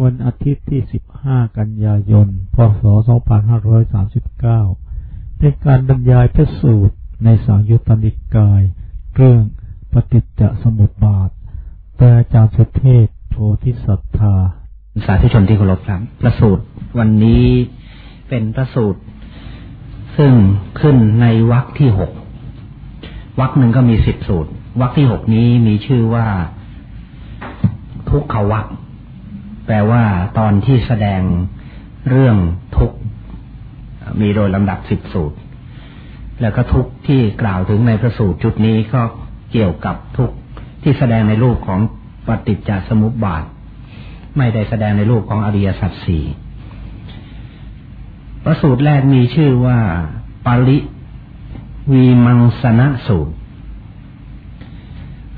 วันอาทิตย์ที่ 15 กันยายน พศ 2539 เป็นการบรรยายพระสูตรในสังยุตติกาย เรื่องปฏิจจสมุปบาท แต่อาจารย์สุเทพโพธิสัตธา สาธุชนที่เคารพครับ พระสูตรวันนี้เป็นพระสูตร ซึ่งขึ้นในวรรคที่หกวรรคหนึ่งก็มีสิบสูตรวรรคที่หกนี้มีชื่อว่า ทุกขวรรค ลว่าตอนที่แสดงเรื่องทุกมีโดยลำดับสิบสูตร แล้วก็ทุกที่กล่าวถึงในพระสูตรจุดนี้ก็เกี่ยวกับทุกที่แสดงในรูปของปฏิจจสมุปบาท ไม่ได้แสดงในรูปของอริยสัจสี่พระสูตรแรกมีชื่อว่าปาริวีมังสนะสูตร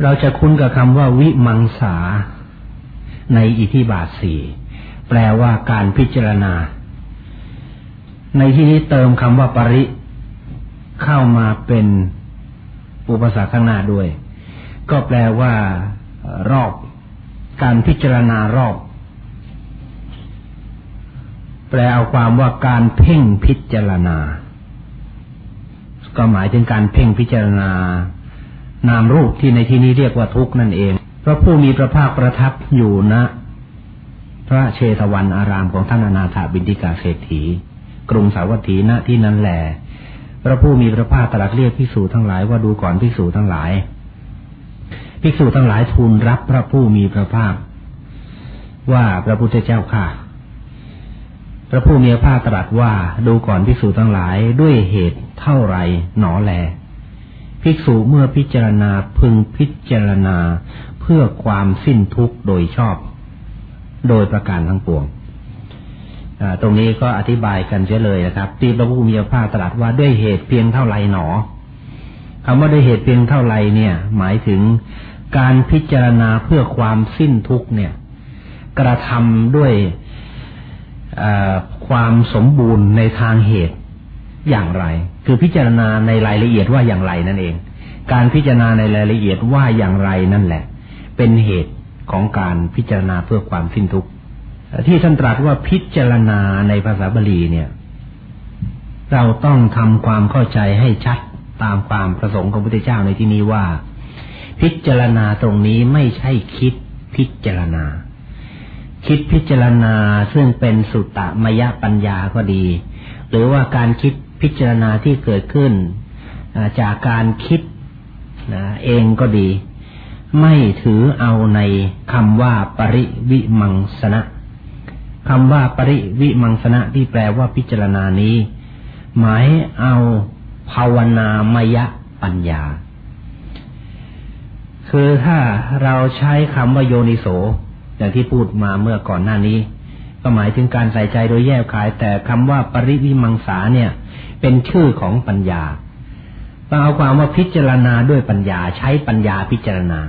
เราจะคุ้นกับคำว่าวิมังสา ในอิทิบาทสี่แปลว่าการพิจารณา ในที่นี้เติมคำว่าปริ เข้ามาเป็นอุปสรรคข้างหน้าด้วย ก็แปลว่ารอบ การพิจารณารอบ แปลเอาความว่าการเพ่งพิจารณา ก็หมายถึงการเพ่งพิจารณานามรูปที่ในที่นี้เรียกว่าทุกข์นั่นเอง พระผู้มีพระภาคประทับอยู่ณนะพระเชตวันอารามของท่านอนาถาบินทิกาเศรษฐี กรุงสาวัตถีณที่นั้นแหลพระผู้มีพระภาคตรัสเรียกภิกษุทั้งหลายว่าดูก่อนภิกษุทั้งหลาย ภิกษุทั้งหลายทูลรับพระผู้มีพระภาค ว่าพระพุทธเจ้าค่ะ พระผู้มีพระภาคตรัสว่าดูก่อนภิกษุทั้งหลายด้วยเหตุเท่าไรหนอแล ภิกษุเมื่อพิจารณาพึงพิจารณา เพื่อความสิ้นทุกข์โดยชอบ โดยประการทั้งปวงตรงนี้ก็อธิบายกันเสียเลยนะครับ ที่พระพุทธมีพระตรัสว่าด้วยเหตุเพียงเท่าไรหนอคำว่าด้วยเหตุเพียงเท่าไรเนี่ย หมายถึงการพิจารณาเพื่อความสิ้นทุกข์เนี่ย กระทำด้วยความสมบูรณ์ในทางเหตุอย่างไร คือพิจารณาในรายละเอียดว่าอย่างไรนั่นเอง การพิจารณาในรายละเอียดว่าอย่างไรนั่นแหละ เป็นเหตุของการพิจารณาเพื่อความสิ้นทุกข์ที่ท่านตรัสว่าพิจารณาในภาษาบาลีเนี่ย เราต้องทำความเข้าใจให้ชัดตามความประสงค์ของพระพุทธเจ้าในที่นี้ว่า พิจารณาตรงนี้ไม่ใช่คิดพิจารณา คิดพิจารณาซึ่งเป็นสุตตมยปัญญาก็ดี หรือว่าการคิดพิจารณาที่เกิดขึ้นจากการคิดเองก็ดี ไม่ถือเอาในคำว่าปริวิมังสนะคำว่าปริวิมังสนะที่แปลว่าพิจารณานี้ หมายเอาภาวนามยปัญญา คือถ้าเราใช้คำว่าโยนิโส อย่างที่พูดมาเมื่อก่อนหน้านี้ ก็หมายถึงการใส่ใจโดยแยกขาย แต่คำว่าปริวิมังสาเนี่ย เป็นชื่อของปัญญาต้องเอาความว่าพิจารณาด้วยปัญญาใช้ปัญญาพิจารณา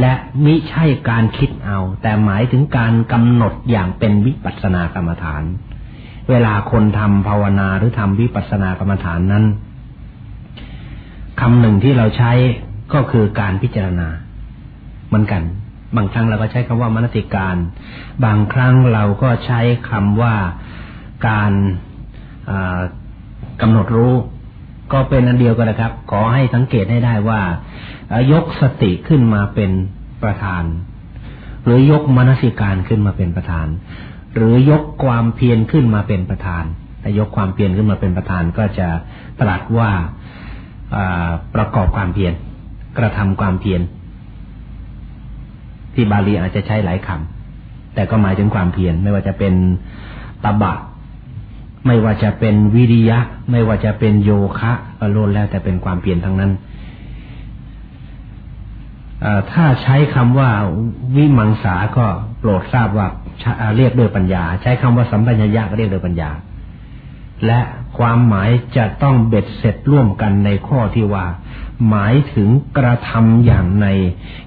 และมิใช่การคิดเอา แต่หมายถึงการกำหนดอย่างเป็นวิปัสสนากรรมฐาน เวลาคนทำภาวนาหรือทำวิปัสสนากรรมฐานนั้นคำหนึ่งที่เราใช้ก็คือการพิจารณาเหมือนกัน บางครั้งเราก็ใช้คำว่ามนติการ บางครั้งเราก็ใช้คำว่าการกำหนดรู้ ก็เป็นอันเดียวกันนะครับ ขอให้สังเกตให้ได้ว่ายกสติขึ้นมาเป็นประธาน หรือยกมนสิการขึ้นมาเป็นประธาน หรือยกความเพียรขึ้นมาเป็นประธานแต่ยกความเพียรขึ้นมาเป็นประธานก็จะตรัสว่าประกอบความเพียรกระทำความเพียรที่บาลีอาจจะใช้หลายคำแต่ก็หมายถึงความเพียรไม่ว่าจะเป็นตบะ ไม่ว่าจะเป็นวิริยะ ไม่ว่าจะเป็นโยคะก็ล้วนแล้วแต่เป็นความเพียรทั้งนั้นถ้าใช้คำว่าวิมังสาก็โปรดทราบว่าเรียกด้วยปัญญา ใช้คำว่าสัมปัญญาก็เรียกด้วยปัญญา และความหมายจะต้องเบ็ดเสร็จร่วมกันในข้อที่ว่า หมายถึงกระทำอย่างใน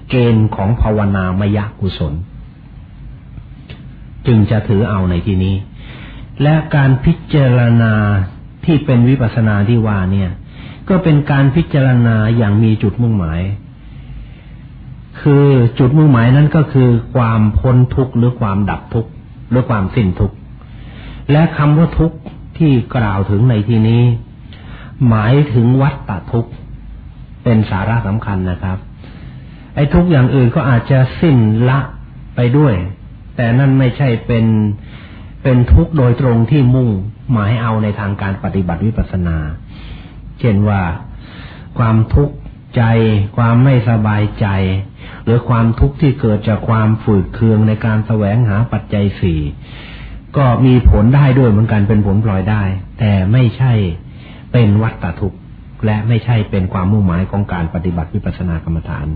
เกณฑ์ของภาวนามยกุศล จึงจะถือเอาในที่นี้ และการพิจารณาที่เป็นวิปัสนาที่ว่าเนี่ย ก็เป็นการพิจารณาอย่างมีจุดมุ่งหมาย คือจุดมุ่งหมายนั้นก็คือความพ้นทุกข์หรือความดับทุกข์หรือความสิ้นทุกข์และคำว่าทุกข์ที่กล่าวถึงในที่นี้ หมายถึงวัฏฏทุกข์เป็นสาระสำคัญนะครับ ไอ้ทุกอย่างอื่นก็อาจจะสิ้นละไปด้วย แต่นั่นไม่ใช่เป็น เป็นทุกข์โดยตรงที่มุ่งหมายเอาในทางการปฏิบัติวิปัสนา เช่นว่าความทุกข์ใจ ความไม่สบายใจ หรือความทุกข์ที่เกิดจากความฝืดเคืองในการแสวงหาปัจจัยสี่ก็มีผลได้ด้วยเหมือนกันเป็นผลปล่อยได้ แต่ไม่ใช่เป็นวัตตทุกข์และไม่ใช่เป็นความมุ่งหมายของการปฏิบัติวิปัสสนากรรมฐาน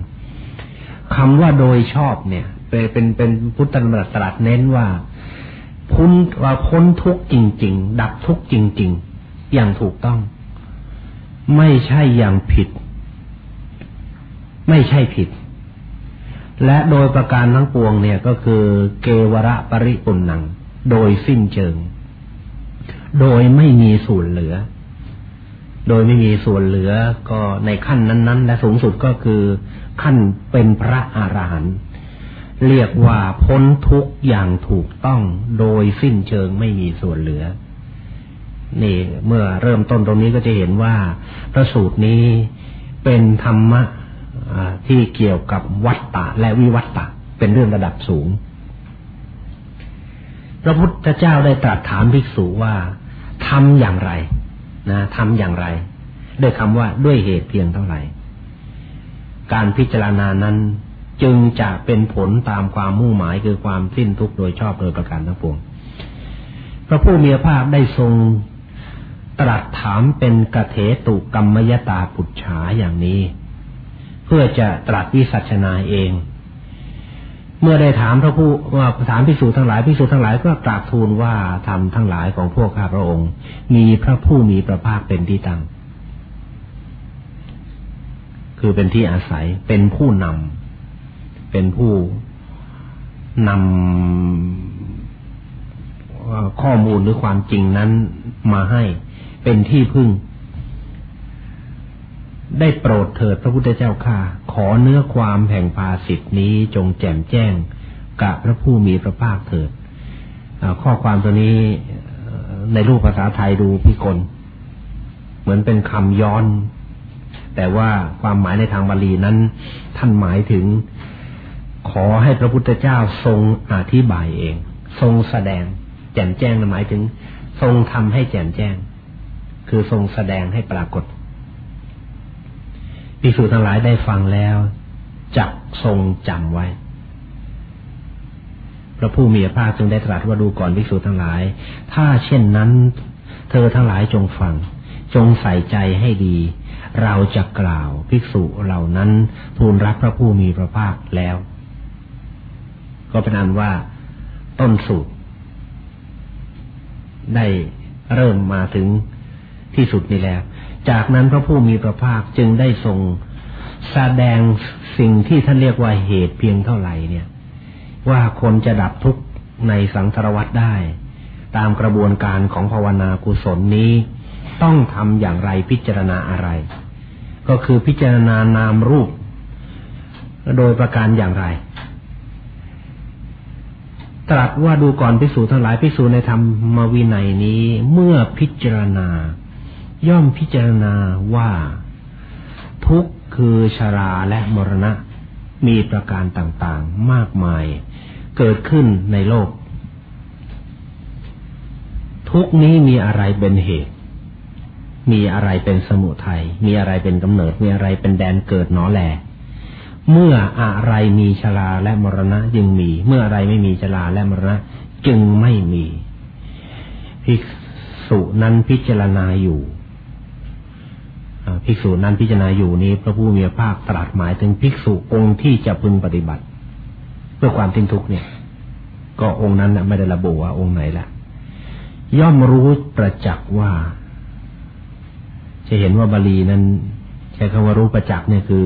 คำว่าโดยชอบเนี่ย เป็นเป็นเป็นพุทธธรรมตรัสเน้นว่า พ้นว่าพ้นทุกจริง ๆ ดับทุกจริง ๆ อย่างถูกต้อง ไม่ใช่อย่างผิด ไม่ใช่ผิด และโดยประการทั้งปวงเนี่ยก็คือเกวระปริปุนัง โดยสิ้นเชิง โดยไม่มีส่วนเหลือ โดยไม่มีส่วนเหลือก็ในขั้นนั้น ๆ และสูงสุดก็คือขั้นเป็นพระอรหันต์ เรียกว่าพ้นทุกอย่างถูกต้องโดยสิ้นเชิงไม่มีส่วนเหลือ นี่เมื่อเริ่มต้นตรงนี้ก็จะเห็นว่าพระสูตรนี้เป็นธรรมะที่เกี่ยวกับวัตตะและวิวัตตะเป็นเรื่องระดับสูง พระพุทธเจ้าได้ตรัสถามภิกษุว่าทำอย่างไร นะทำอย่างไร ด้วยคำว่าด้วยเหตุเพียงเท่าไหร่ การพิจารณานั้น จึงจะเป็นผลตามความมุ่งหมายคือความสิ้นทุกข์โดยชอบโดยประการทั้งปวงพระผู้มีพระภาคได้ทรงตรัสถามเป็นกเถตุกรรมยตาปุจฉาอย่างนี้ เพื่อจะตรัสวิสัชนาเอง เมื่อได้ถามพระผู้ว่าถามพิสูจทั้งหลายพิสูจทั้งหลายก็กราบทูลว่าธรรมทั้งหลายของพวกข้าพระองค์ มีพระผู้มีพระภาคเป็นที่ตั้งคือเป็นที่อาศัยเป็นผู้นำ เป็นผู้นำข้อมูลหรือความจริงนั้นมาให้เป็นที่พึ่ง ได้โปรดเถิดพระพุทธเจ้าข้าขอเนื้อความแห่งภาสิทธินี้จงแจ่มแจ้งกับพระผู้มีพระภาคเถิดข้อความตัวนี้ในรูปภาษาไทยดูพิกล เหมือนเป็นคำย้อน แต่ว่าความหมายในทางบาลีนั้น ท่านหมายถึง ขอให้พระพุทธเจ้าทรงอธิบายเอง ทรงแสดง แจ่มแจ้งหมายถึง ทรงทำให้แจ่มแจ้ง คือทรงแสดงให้ปรากฏภิกษุทั้งหลายได้ฟังแล้วจักทรงจำไว้ พระผู้มีพระภาคจึงได้ตรัสว่าดูก่อนภิกษุทั้งหลาย ถ้าเช่นนั้น เธอทั้งหลายจงฟัง จงใส่ใจให้ดี เราจะกล่าวภิกษุเหล่านั้นทูลรับพระผู้มีพระภาคแล้ว ก็เป็นอันว่าต้นสูตรได้เริ่มมาถึงที่สุดนี้แล้ว จากนั้นพระผู้มีพระภาคจึงได้ทรงแสดงสิ่งที่ท่านเรียกว่าเหตุเพียงเท่าไหร่เนี่ย ว่าคนจะดับทุกข์ในสังสารวัฏได้ ตามกระบวนการของภาวนากุศลนี้ ต้องทำอย่างไรพิจารณาอะไร ก็คือพิจารณานามรูป โดยประการอย่างไร ตรัสว่าดูก่อนพิสูจทั้งหลายพิสูจในธรรมวินัยนี้ เมื่อพิจารณา ย่อมพิจารณาว่า ทุกคือชาราและมรณะ มีประการต่างๆมากมาย เกิดขึ้นในโลก ทุกนี้มีอะไรเป็นเหตุ มีอะไรเป็นสมุทัยมีอะไรเป็นกำเนิดมีอะไรเป็นแดนเกิดหนอแหล เมื่ออะไรมีชราและมรณะจึงมี เมื่ออะไรไม่มีชราและมรณะ จึงไม่มีภิกษุนั้นพิจารณาอยู่ภิกษุนั้นพิจารณาอยู่นี้ พระผู้มีพระภาคตรัสหมายถึงภิกษุองค์ที่จะพึงปฏิบัติ เพื่อความทิ้งทุกเนี่ย ก็องค์นั้นไม่ได้ระบุว่าองค์ไหนละย่อมรู้ประจักษ์ว่า จะเห็นว่าบาลีนั้นใช้คำว่ารู้ประจักษ์เนี่ยคือ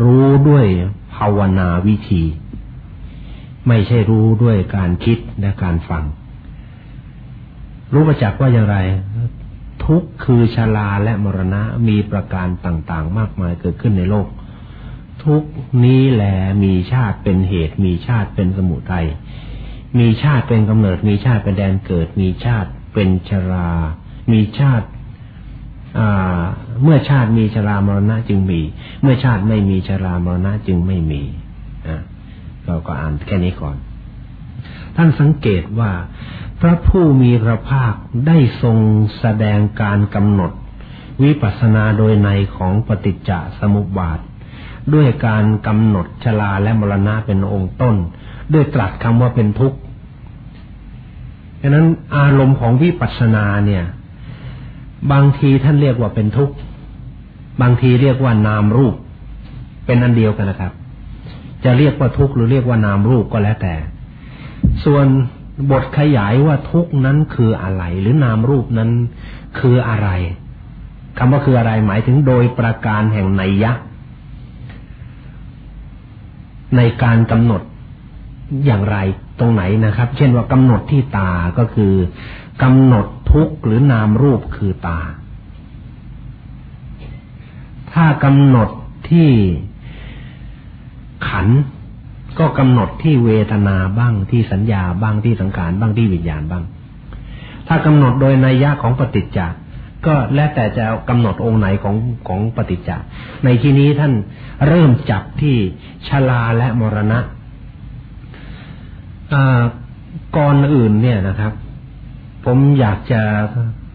รู้ด้วยภาวนาวิธี ไม่ใช่รู้ด้วยการคิดและการฟัง รู้ประจักษ์ว่าอย่างไร ทุกคือชาลาและมรณะมีประการต่างๆ มากมายเกิดขึ้นในโลก ทุกนี้แหลมีชาติเป็นเหตุ มีชาติเป็นสมุทัยมีชาติเป็นกำเนิด มีชาติเป็นแดนเกิด มีชาติเป็นชรา มีชาติ เมื่อชาติมีชรามรณะจึงมี เมื่อชาติไม่มีชรามรณะจึงไม่มีเราก็อ่านแค่นี้ก่อน ท่านสังเกตว่า พระผู้มีพระภาคได้ทรงแสดงการกำหนด วิปัสสนาโดยในของปฏิจจสมุปบาท ด้วยการกำหนดชลาและมรณะเป็นองค์ต้น ด้วยตรัสคำว่าเป็นทุกข์ฉะนั้นอารมณ์ของวิปัสสนาเนี่ย บางทีท่านเรียกว่าเป็นทุกข์ บางทีเรียกว่านามรูป เป็นอันเดียวกันนะครับ จะเรียกว่าทุกข์หรือเรียกว่านามรูปก็แล้วแต่ ส่วนบทขยายว่าทุกข์นั้นคืออะไร หรือนามรูปนั้นคืออะไรคำว่าคืออะไรหมายถึงโดยประการแห่งไนยะ ในการกำหนดอย่างไรตรงไหนนะครับ เช่นว่ากำหนดที่ตาก็คือกำหนด ทุกข์หรือนามรูปคือตา ถ้ากำหนดที่ขันก็กำหนดที่เวทนาบ้างที่สัญญาบ้างที่สังขารบ้างที่วิญญาณบ้าง ถ้ากำหนดโดยนัยยะของปฏิจจาก็แล้วแต่จะกำหนดองค์ไหนของของปฏิจจาในที่นี้ท่านเริ่มจับที่ชลาและมรณะก่อนอื่นเนี่ยนะครับ ผมอยากจะ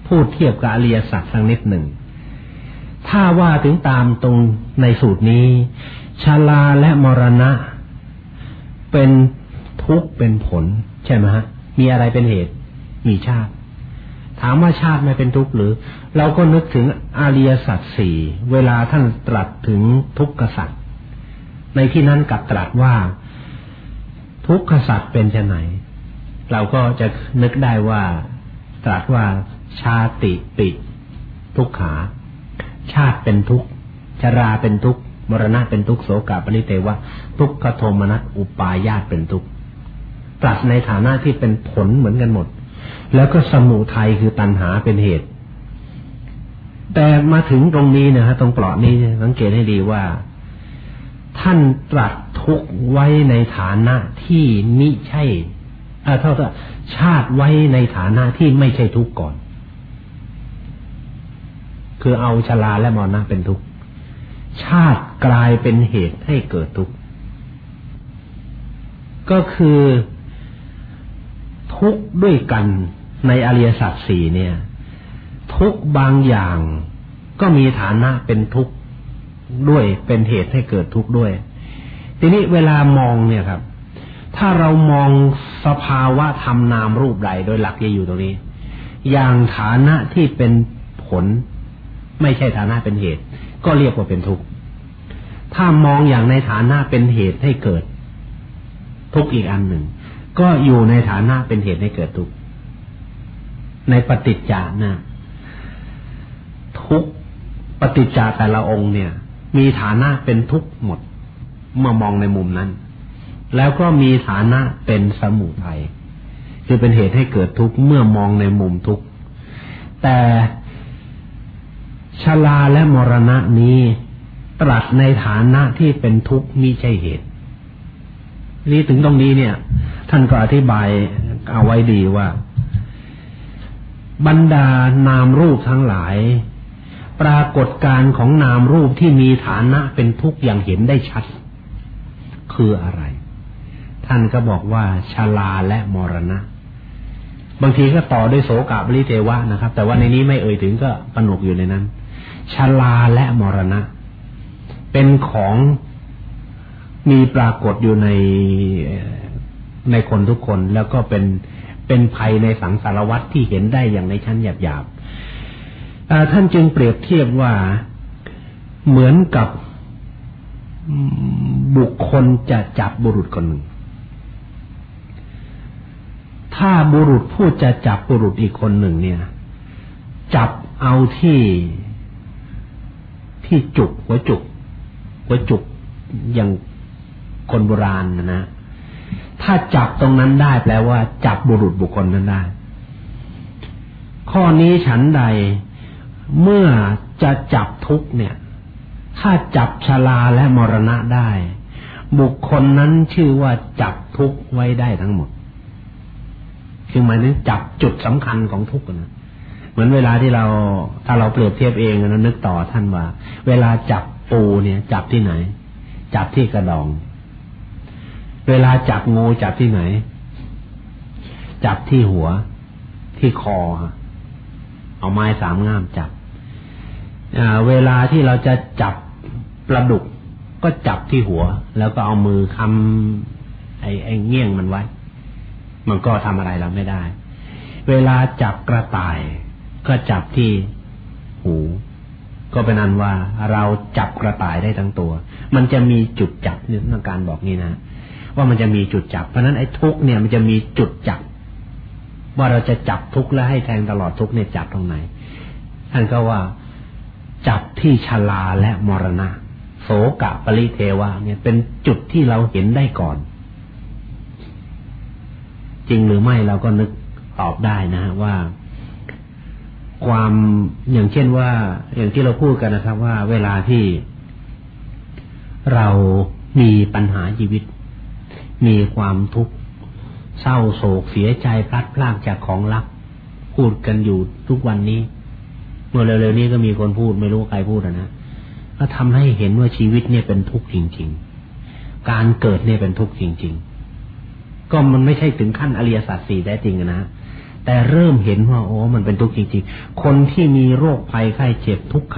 พูดเทียบกับอริยสัจสักนิดหนึ่ง ถ้าว่าถึงตามตรงในสูตรนี้ชาลาและมรณะ เป็นทุกข์เป็นผล ใช่ไหมฮะ มีอะไรเป็นเหตุ มีชาติ ถามว่าชาติไม่เป็นทุกข์หรือ เราก็นึกถึงอริยสัจสี่เวลาท่านตรัสถึงทุกขสัจในที่นั้นกับตรัสว่า ทุกขสัตว์เป็นไหนเราก็จะนึกได้ว่า ตรัสว่าชาติปิทุกขา ชาติเป็นทุกชราเป็นทุกมรณะเป็นทุกโสกาปริเทวะทุกขโทมนัสอุปายาตเป็นทุกตรัสในฐานะที่เป็นผลเหมือนกันหมด แล้วก็สมุทัยคือตัณหาเป็นเหตุ แต่มาถึงตรงนี้นะฮะตรงเปราะนี้สังเกตให้ดีว่า ท่านตรัสทุกไว้ในฐานะที่มิใช่เท่ากับ ชาติไว้ในฐานะที่ไม่ใช่ทุกข์ก่อน คือเอาชลาและมรณะเป็นทุกข์ ชาติกลายเป็นเหตุให้เกิดทุกข์ ก็คือทุกข์ด้วยกันในอริยสัจสี่เนี่ย ทุกบางอย่างก็มีฐานะเป็นทุกข์ด้วยเป็นเหตุให้เกิดทุกข์ด้วย ทีนี้เวลามองเนี่ยครับ ถ้าเรามองสภาวะธรรมนามรูปใดโดยหลักจะอยู่ตรงนี้ อย่างฐานะที่เป็นผล ไม่ใช่ฐานะเป็นเหตุ ก็เรียกว่าเป็นทุกข์ ถ้ามองอย่างในฐานะเป็นเหตุให้เกิด ทุกข์อีกอันหนึ่ง ก็อยู่ในฐานะเป็นเหตุให้เกิดทุกข์ ในปฏิจจานะทุกปฏิจจาแต่ละองค์เนี่ย มีฐานะเป็นทุกข์หมด เมื่อมองในมุมนั้น แล้วก็มีฐานะเป็นสมุทัยคือเป็นเหตุให้เกิดทุกข์เมื่อมองในมุมทุกข์แต่ชลาและมรณะนี้ตรัสในฐานะที่เป็นทุกข์มิใช่เหตุ นี่ถึงตรงนี้เนี่ย ท่านก็อธิบายเอาไว้ดีว่า บรรดานามรูปทั้งหลาย ปรากฏการของนามรูปที่มีฐานะเป็นทุกข์อย่างเห็นได้ชัด คืออะไร ท่านก็บอกว่าชาลาและมรณะ บางทีก็ต่อด้วยโสกาบริเทวะนะครับ แต่ว่าในนี้ไม่เอ่ยถึงก็ปนกอยู่ในนั้นชาลาและมรณะ เป็นของมีปรากฏอยู่ในในคนทุกคนแล้วก็เป็นเป็นภัยในสังสารวัตที่เห็นได้อย่างในชั้นหยาบท่านจึงเปรียบเทียบว่าเหมือนกับบุคคลจะจับบุรุษคนหนึ่ง ถ้าบุรุษพูดจะจับบุรุษอีกคนหนึ่งเนี่ย จับเอาที่ที่จุกหัวจุกหัวจุกอย่างคนโบราณนะนะถ้าจับตรงนั้นได้แปลว่า จับบุรุษบุคคลนั้นได้ ข้อนี้ฉันใดเมื่อจะจับทุกเนี่ย ถ้าจับชลาและมรณะได้ บุคคลนั้นชื่อว่าจับทุกไว้ได้ทั้งหมด คือหมายถึงจับจุดสำคัญของทุกข์นะเหมือนเวลาที่เราถ้าเราเปรียบเทียบเองนะนึกต่อท่านว่า เวลาจับปูเนี่ย จับที่ไหน จับที่กระดอง เวลาจับงูจับที่ไหน จับที่หัว ที่คอเอาไม้สามง่ามจับเวลาที่เราจะจับปลาดุกก็จับที่หัว แล้วก็เอามือคำไอ้ไอ้เงี้ยงมันไว้ มันก็ทำอะไรเราไม่ได้ เวลาจับกระต่าย ก็จับที่หู ก็เป็นนันว่าเราจับกระต่ายได้ทั้งตัว มันจะมีจุดจับนี่ทางการบอกนี่นะว่ามันจะมีจุดจับ เพราะนั้นไอ้ทุกเนี่ยมันจะมีจุดจับ ว่าเราจะจับทุกและให้แทงตลอดทุกเนี่ยจับตรงไหนท่านก็ว่าจับที่ชลาและมรณะ โสกะปริเทวะเนี่ยเป็นจุดที่เราเห็นได้ก่อน จริงหรือไม่เราก็นึกตอบได้นะว่า ความอย่างเช่นว่า อย่างที่เราพูดกันนะครับ ว่าเวลาที่เรามีปัญหาชีวิต มีความทุกข์เศร้าโศกเสียใจพลัดพรากจากของรัก พูดกันอยู่ทุกวันนี้เมื่อเร็วๆนี้ก็มีคนพูดไม่รู้ใครพูดนะก็ทำให้เห็นว่าชีวิตเนี่ยเป็นทุกข์จริง ๆ การเกิดเนี่ยเป็นทุกข์จริง ๆ ก็มันไม่ใช่ถึงขั้นอริยสัจสี่ได้จริงนะแต่เริ่มเห็นว่าโอ้มันเป็นทุกข์จริง ๆ คนที่มีโรคภัยไข้เจ็บทุกข์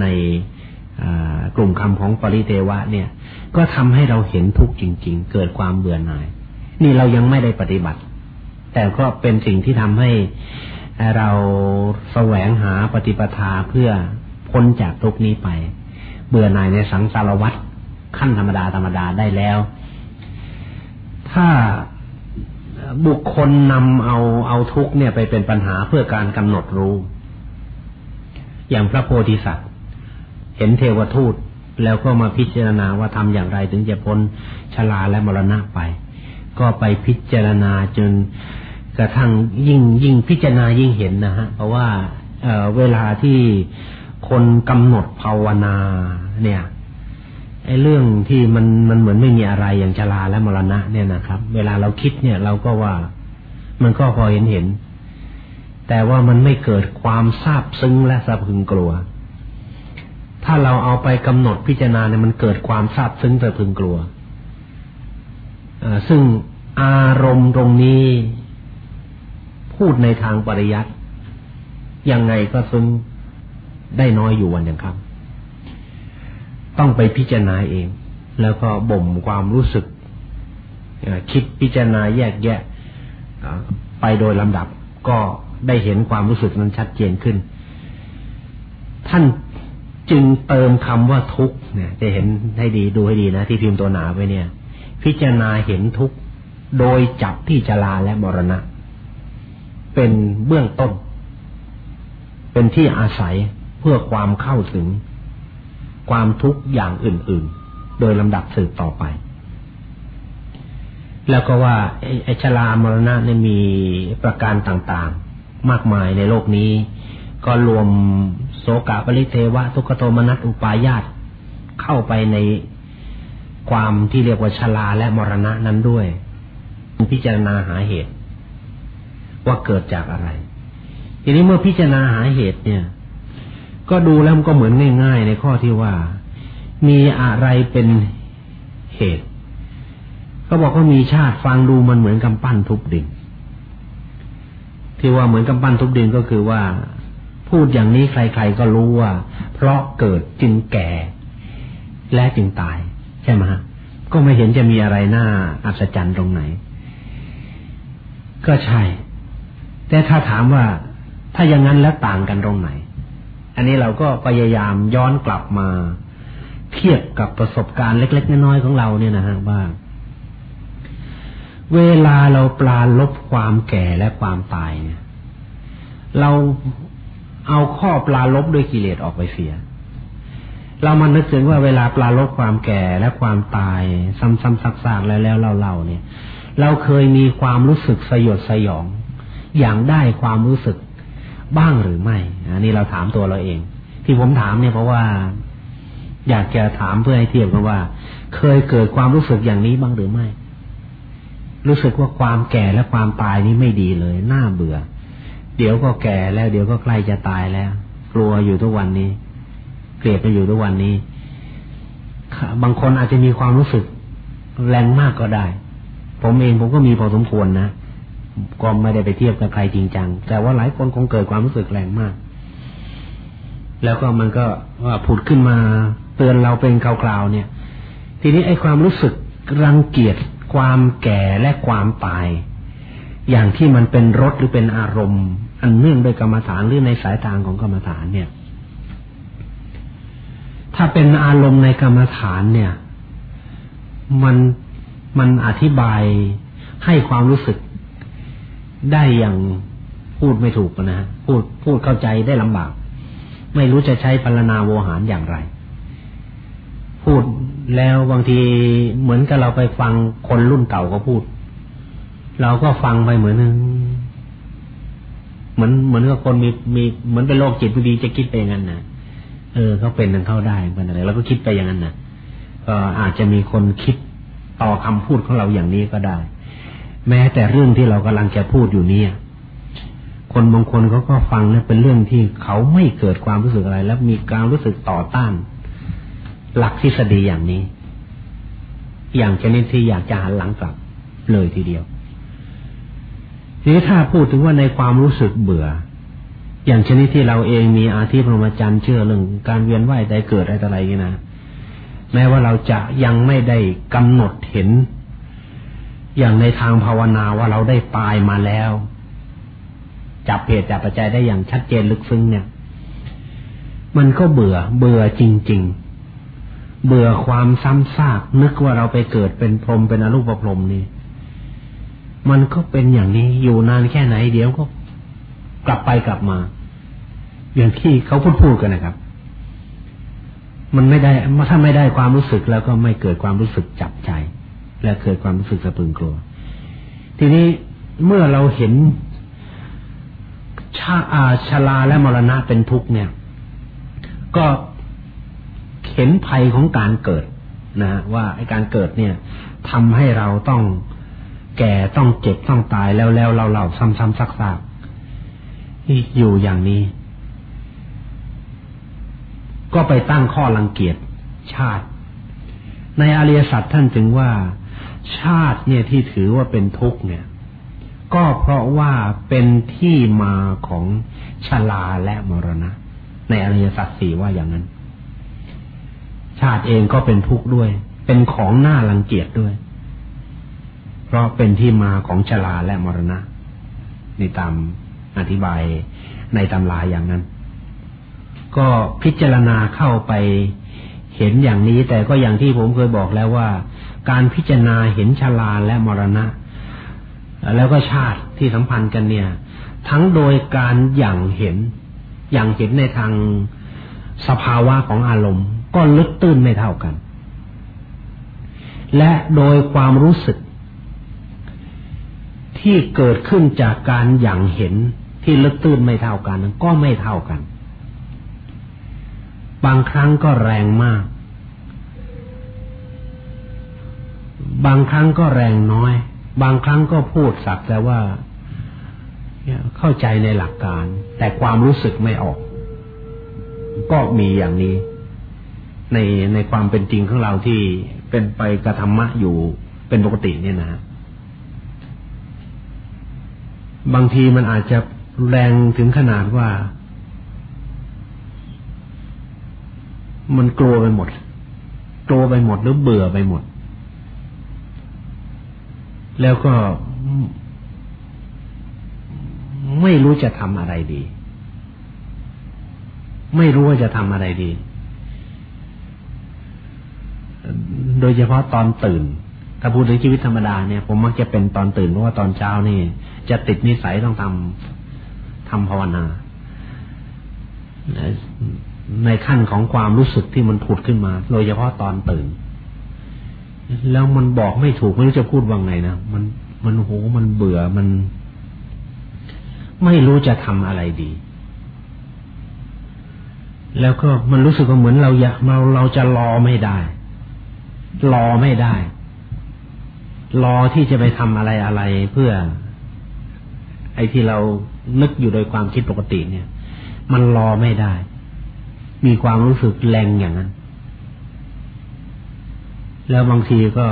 ในกลุ่มคำของปริเทวะเนี่ย ก็ทำให้เราเห็นทุกข์จริง ๆ เกิดความเบื่อหน่าย นี่เรายังไม่ได้ปฏิบัติ แต่ก็เป็นสิ่งที่ทำให้เราแสวงหาปฏิปทาเพื่อพ้นจากทุกนี้ไป เบื่อหน่ายในสังสารวัฏขั้นธรรมดาธรรมดาได้แล้ว ถ้าบุคคลนำเอาเอาทุกเนี่ยไปเป็นปัญหาเพื่อการกำหนดรู้ อย่างพระโพธิสัตว์ เห็นเทวทูตแล้วก็มาพิจารณาว่าทำอย่างไรถึงจะพ้นชราและมรณะไป ก็ไปพิจารณาจนกระทั่งยิ่งยิ่งพิจารณายิ่งเห็นนะฮะเพราะว่าเเวลาที่คนกำหนดภาวนาเนี่ย ไอ้เรื่องที่มันมันเหมือนไม่มีอะไรอย่างชราและมรณะเนี่ยนะครับ เวลาเราคิดเนี่ยเราก็ว่ามันก็พอเห็นเห็น แต่ว่ามันไม่เกิดความซาบซึ้งและสะพึงกลัว ถ้าเราเอาไปกำหนดพิจารณาเนี่ยมันเกิดความซาบซึ้งสะพึงกลัวซึ่งอารมณ์ตรงนี้พูดในทางปริยัติยังไงก็ซึ้งได้น้อยอยู่วันอย่างครับ ต้องไปพิจารณาเอง แล้วก็บ่มความรู้สึกคิดพิจารณาแยกแยะไปโดยลำดับก็ได้เห็นความรู้สึกนั้นชัดเจนขึ้น ท่านจึงเติมคำว่าทุกเนี่ย จะเห็นให้ดีดูให้ดีนะ ที่พิมพ์ตัวหนาไว้เนี่ย พิจารณาเห็นทุกโดยจับที่จลาและมรณะ เป็นเบื้องต้น เป็นที่อาศัยเพื่อความเข้าถึง ความทุกข์อย่างอื่น ๆ โดยลำดับสืบต่อไป แล้วก็ว่าไอ้ชรามรณะเนี่ยมีประการต่างๆ มากมายในโลกนี้ ก็รวมโสกาปริเทวะ ทุกขโทมนัสอุปายาตเข้าไปในความที่เรียกว่าชราและมรณะนั้นด้วย พิจารณาหาเหตุ ว่าเกิดจากอะไร ทีนี้เมื่อพิจารณาหาเหตุเนี่ย ก็ดูแล้วมันก็เหมือนง่าย ๆ ในข้อที่ว่า มีอะไรเป็นเหตุเขาบอกว่ามีชาติฟังดูมันเหมือนกำปั้นทุบดินที่ว่าเหมือนกำปั้นทุบดินก็คือว่า พูดอย่างนี้ใคร ๆ ก็รู้ว่า เพราะเกิดจึงแก่ และจึงตาย ใช่ไหมฮะก็ไม่เห็นจะมีอะไรน่าอัศจรรย์ตรงไหน ก็ใช่ แต่ถ้าถามว่า ถ้าอย่างนั้นแล้วต่างกันตรงไหน อันนี้เราก็พยายามย้อนกลับมา เทียบกับประสบการณ์เล็ก ๆ น้อยๆของเราเนี่ยนะฮะว่า เวลาเราปลาลบความแก่และความตายเนี่ย เราเอาข้อปลาลบด้วยกิเลสออกไปเสีย เรามันนึกถึงว่าเวลาปลาลบความแก่และความตาย ซ้ำๆซักๆแล้วแล้วเล่าๆเนี่ย เราเคยมีความรู้สึกสยดสยอง อย่างได้ความรู้สึก บ้างหรือไม่อันนี้เราถามตัวเราเอง ที่ผมถามเนี่ยเพราะว่า อยากจะถามเพื่อให้เทียบกันว่า เคยเกิดความรู้สึกอย่างนี้บ้างหรือไม่ รู้สึกว่าความแก่และความตายนี้ไม่ดีเลยน่าเบื่อ เดี๋ยวก็แก่แล้ว เดี๋ยวก็ใกล้จะตายแล้ว กลัวอยู่ทุกวันนี้ เกลียดไปอยู่ทุกวันนี้บางคนอาจจะมีความรู้สึกแรงมากก็ได้ ผมเองผมก็มีพอสมควรนะ ก็ไม่ได้ไปเทียบกับใครจริงจัง แต่ว่าหลายคนคงเกิดความรู้สึกแรงมาก แล้วก็มันก็ว่าผุดขึ้นมาเตือนเราเป็นคราวๆเนี่ย ทีนี้ไอ้ความรู้สึกรังเกียจความแก่และความตาย อย่างที่มันเป็นรสหรือเป็นอารมณ์ อันเนื่องโดยกรรมฐานหรือในสายตาของกรรมฐานเนี่ย ถ้าเป็นอารมณ์ในกรรมฐานเนี่ย มันมันอธิบายให้ความรู้สึก ได้อย่างพูดไม่ถูกนะพูดพูดเข้าใจได้ลำบาก ไม่รู้จะใช้พรรณนาโวหารอย่างไร พูดแล้วบางทีเหมือนกับเราไปฟังคนรุ่นเก่าก็พูด เราก็ฟังไปเหมือนเหมือนเหมือนกับคนมีมีเหมือนเป็นโรคจิตพอดีจะคิดไปอย่างนั้นนะเออเขาเป็นนังเข้าได้เป็นอะไรเราก็คิดไปอย่างนั้นนะก็อาจจะมีคนคิดต่อคำพูดของเราอย่างนี้ก็ได้ แม้แต่เรื่องที่เรากำลังจะพูดอยู่เนี่ยคนบางคนเขาก็ฟังเนี่ยเป็นเรื่องที่เขาไม่เกิดความรู้สึกอะไร แล้วมีการรู้สึกต่อต้าน หลักทฤษฎีอย่างนี้ อย่างชนิดที่อยากจะหันหลังกลับเลยทีเดียวทีนี้ถ้าพูดถึงว่าในความรู้สึกเบื่อ อย่างชนิดที่เราเองมีอาธิพรหมจรรย์เชื่อเรื่องการเวียนว่ายใจเกิดอะไรต่ออะไรนี่นะแม้ว่าเราจะยังไม่ได้กำหนดเห็น อย่างในทางภาวนาว่าเราได้ตายมาแล้ว จับเหตุจับปัจจัยได้อย่างชัดเจนลึกซึ้งเนี่ย มันก็เบื่อ เบื่อจริง ๆ เบื่อความซ้ำซากนึกว่าเราไปเกิดเป็นพรหมเป็นอรูปพรหมนี่ มันก็เป็นอย่างนี้อยู่นานแค่ไหนเดี๋ยวก็กลับไปกลับมา อย่างที่เขาพูดพูดกันนะครับ มันไม่ได้ถ้าไม่ได้ความรู้สึกแล้วก็ไม่เกิดความรู้สึกจับใจ และเกิดความรู้สึกสะพึงกลัว ทีนี้เมื่อเราเห็นชาอาชลาและมรณะเป็นทุกข์เนี่ย ก็เห็นภัยของการเกิดนะว่าไอ้การเกิดเนี่ยทำให้เราต้องแก่ต้องเจ็บต้องตายแล้วแล้วเราเราซ้ำๆซักๆอยู่อย่างนี้ ก็ไปตั้งข้อรังเกียจชาติ ในอริยสัจท่านถึงว่า ชาติเนี่ยที่ถือว่าเป็นทุกข์เนี่ย ก็เพราะว่าเป็นที่มาของชลาและมรณะ ในอริยสัจสี่ว่าอย่างนั้น ชาติเองก็เป็นทุกข์ด้วย เป็นของหน้ารังเกียจด้วย เพราะเป็นที่มาของชราและมรณะในตามอธิบายในตำราอย่างนั้น ก็พิจารณาเข้าไปเห็นอย่างนี้ แต่ก็อย่างที่ผมเคยบอกแล้วว่า การพิจารณาเห็นชราและมรณะ แล้วก็ชาติที่สัมพันธ์กันเนี่ย ทั้งโดยการอย่างเห็น อย่างเห็นในทางสภาวะของอารมณ์ ก็ลึกตื้นไม่เท่ากัน และโดยความรู้สึก ที่เกิดขึ้นจากการอย่างเห็นที่ลึกตื้นไม่เท่ากัน ก็ไม่เท่ากัน บางครั้งก็แรงมาก บางครั้งก็แรงน้อย บางครั้งก็พูดสักแต่ว่าเข้าใจในหลักการ แต่ความรู้สึกไม่ออก ก็มีอย่างนี้ ในในความเป็นจริงของเราที่เป็นไปกระธรรมะอยู่เป็นปกติเนี่ยนะบางทีมันอาจจะแรงถึงขนาดว่า มันกลัวไปหมด กลัวไปหมดหรือเบื่อไปหมด แล้วก็ไม่รู้จะทำอะไรดี ไม่รู้ว่าจะทำอะไรดี โดยเฉพาะตอนตื่น ถ้าพูดถึงชีวิตธรรมดาเนี่ย ผมมักจะเป็นตอนตื่นเพราะว่าตอนเช้านี่ จะติดนิสัยต้องทำทำภาวนา ในขั้นของความรู้สึกที่มันผุดขึ้นมา โดยเฉพาะตอนตื่น แล้วมันบอกไม่ถูกไม่รู้จะพูดว่าไงนะมันมันโหมันเบื่อมัน ไม่รู้จะทำอะไรดี แล้วก็มันรู้สึกว่าเหมือนเราอยากเราเราจะรอไม่ได้ รอไม่ได้ รอที่จะไปทำอะไรอะไรเพื่อ ไอ้ที่เรานึกอยู่โดยความคิดปกติเนี่ย มันรอไม่ได้ มีความรู้สึกแรงอย่างนั้น แล้วบางทีก็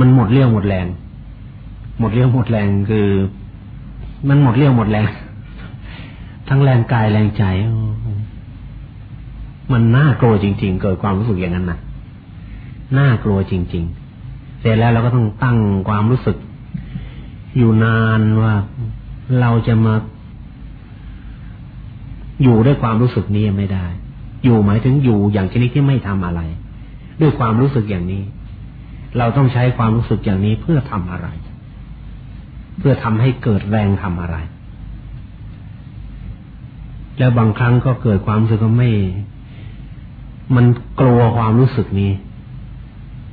มันหมดเรี่ยวหมดแรง หมดเรี่ยวหมดแรงคือ มันหมดเรี่ยวหมดแรง ทั้งแรงกายแรงใจ มันน่ากลัวจริง ๆ เกิดความรู้สึกอย่างนั้นนะน่ากลัวจริง ๆ เสร็จแล้วเราก็ต้องตั้งความรู้สึก อยู่นานว่าเราจะมา อยู่ด้วยความรู้สึกนี้ไม่ได้ อยู่หมายถึงอยู่อย่างชนิดที่ไม่ทำอะไร ด้วยความรู้สึกอย่างนี้ เราต้องใช้ความรู้สึกอย่างนี้เพื่อทำอะไร เพื่อทำให้เกิดแรงทำอะไร แล้วบางครั้งก็เกิดความรู้สึกก็ไม่ มันกลัวความรู้สึกนี้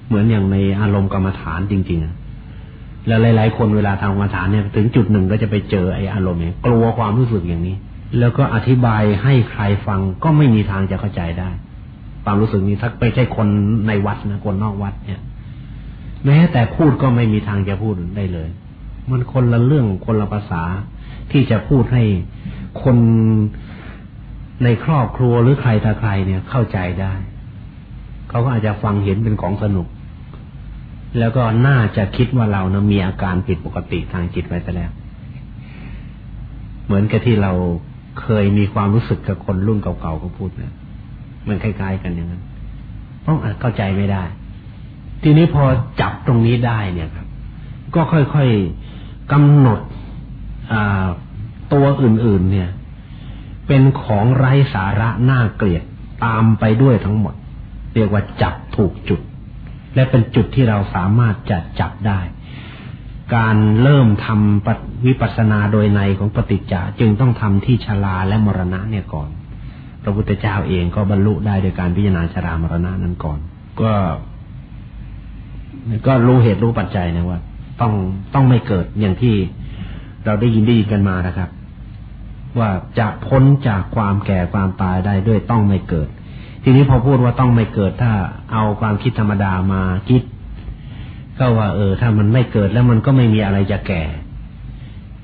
เหมือนอย่างในอารมณ์กรรมฐานจริง ๆ แล้วหลาย ๆ คนเวลาทำกรรมฐานเนี่ยถึงจุดหนึ่งก็จะไปเจอไอ้อารมณ์เนี่ยกลัวความรู้สึกอย่างนี้ แล้วก็อธิบายให้ใครฟังก็ไม่มีทางจะเข้าใจได้ ความรู้สึกนี้ถ้าไม่ใช่คนในวัดนะคนนอกวัดเนี่ยแม้แต่พูดก็ไม่มีทางจะพูดได้เลย มันคนละเรื่องคนละภาษาที่จะพูดให้คนในครอบครัวหรือใครตาใครเนี่ยเข้าใจได้ เขาก็อาจจะฟังเห็นเป็นของสนุก แล้วก็น่าจะคิดว่าเรานะมีอาการผิดปกติทางจิตไว้แต่แล้ว เหมือนกับที่เราเคยมีความรู้สึกกับคนรุ่นเก่าๆก็พูดนะ มันคล้ายๆกันอย่างนั้นต้องเข้าใจไม่ได้ ทีนี้พอจับตรงนี้ได้เนี่ยครับ ก็ค่อยๆกำหนดตัวอื่น ๆ เนี่ย เป็นของไร้สาระน่าเกลียดตามไปด้วยทั้งหมด เรียกว่าจับถูกจุด และเป็นจุดที่เราสามารถจะจับได้ การเริ่มทำวิปัสสนาโดยในของปฏิจจาจึงต้องทำที่ชลาและมรณะเนี่ยก่อน พระพุทธเจ้าเองก็บรรลุได้โดยการพิจารณาชรามรณะนั้นก่อน ก็ก็รู้เหตุรู้ปัจจัยนะว่า ต้องต้องไม่เกิดอย่างที่เราได้ยินได้ยินกันมานะครับ ว่าจะพ้นจากความแก่ความตายได้ด้วยต้องไม่เกิด ทีนี้พอพูดว่าต้องไม่เกิดถ้าเอาความคิดธรรมดามาคิด ก็ว่า เออ ถ้ามันไม่เกิดแล้วมันก็ไม่มีอะไรจะแก่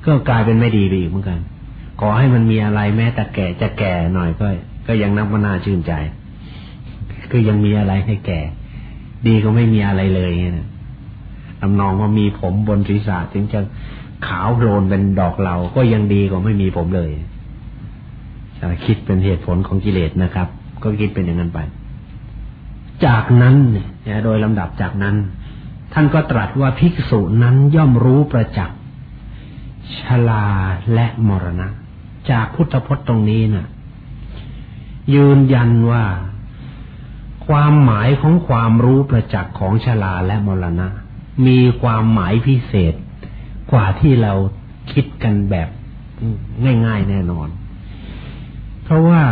ก็กลายเป็นไม่ดีไปอีกเหมือนกัน ขอให้มันมีอะไรแม้แต่แก่จะแก่หน่อยก็ ก็ยังนับว่าน่าชื่นใจ คือยังมีอะไรให้แก่ ดีก็ไม่มีอะไรเลยนะทำนองว่ามีผมบนศีรษะถึงจะขาวโพลนเป็นดอกเหลาก็ยังดีกว่าไม่มีผมเลยคิดเป็นเหตุผลของกิเลสนะครับ ก็คิดเป็นอย่างนั้นไป จากนั้นเนี่ยโดยลำดับจากนั้น ท่านก็ตรัสว่าภิกษุนั้นย่อมรู้ประจักษ์ชลาและมรณะ จากพุทธพจน์ตรงนี้นะ่ะ ยืนยันว่า ความหมายของความรู้ประจักษ์ของชลาและมรณะ มีความหมายพิเศษ กว่าที่เราคิดกันแบบง่าย ๆ แน่นอน เพราะว่า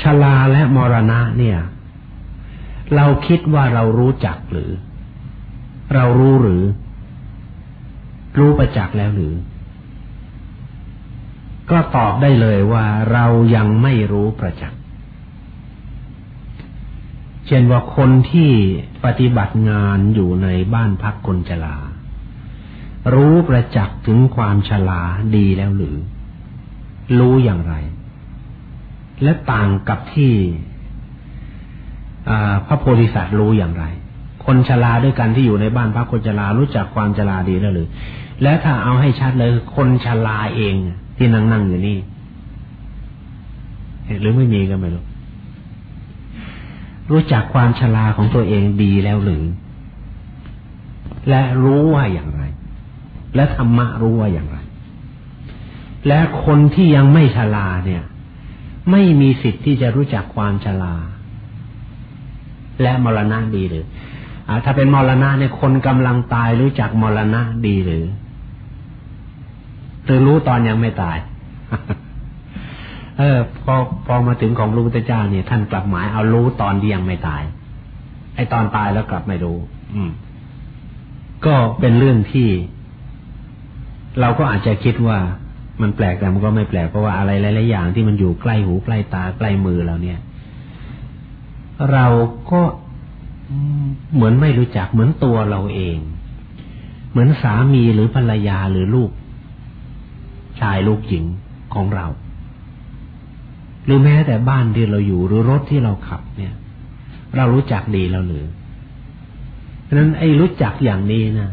ชลาและมรณะเนี่ย เราคิดว่าเรารู้จักหรือ เรารู้หรือ รู้ประจักษ์แล้วหรือ ก็ตอบได้เลยว่าเรายังไม่รู้ประจักษ์ เช่นว่าคนที่ปฏิบัติงานอยู่ในบ้านพักคนชรารู้ประจักษ์ถึงความฉลาดีแล้วหรือ รู้อย่างไร และต่างกับที่พระโพธิสัตว์รู้อย่างไร คนชราด้วยกันที่อยู่ในบ้านพระคนชรารู้จักความชราดีแล้วหรือ และถ้าเอาให้ชัดเลยคนชราเองที่นั่งนั่งอยู่นี่หรือไม่มีก็ไม่รู้ รู้จักความชราของตัวเองดีแล้วหรือ และรู้ว่าอย่างไร และธรรมะรู้ว่าอย่างไร และคนที่ยังไม่ชลาเนี่ย ไม่มีสิทธิ์ที่จะรู้จักความชลาและมรณะดีหรืออถ้าเป็นมรณะเนี่ยคนกำลังตายรู้จักมรณะดีหรือหรือรู้ตอนยังไม่ตาย เออ พอพอมาถึงของพระพุทธเจ้าเนี่ยท่านกลับหมายเอารู้ตอนที่ยังไม่ตาย ไอ้ตอนตายแล้วกลับไม่รู้ อืม ก็เป็นเรื่องที่ เราก็อาจจะคิดว่ามันแปลกแต่มันก็ไม่แปลกเพราะว่าอะไรหลายๆอย่างที่มันอยู่ใกล้หูใกล้ตาใกล้มือเราเนี่ย เราก็เหมือนไม่รู้จักเหมือนตัวเราเอง เหมือนสามีหรือภรรยาหรือลูก ชายลูกหญิงของเรา หรือแม้แต่บ้านที่เราอยู่หรือรถที่เราขับเนี่ย เรารู้จักดีแล้วหรือฉะนั้นไอ้รู้จักอย่างนี้นะ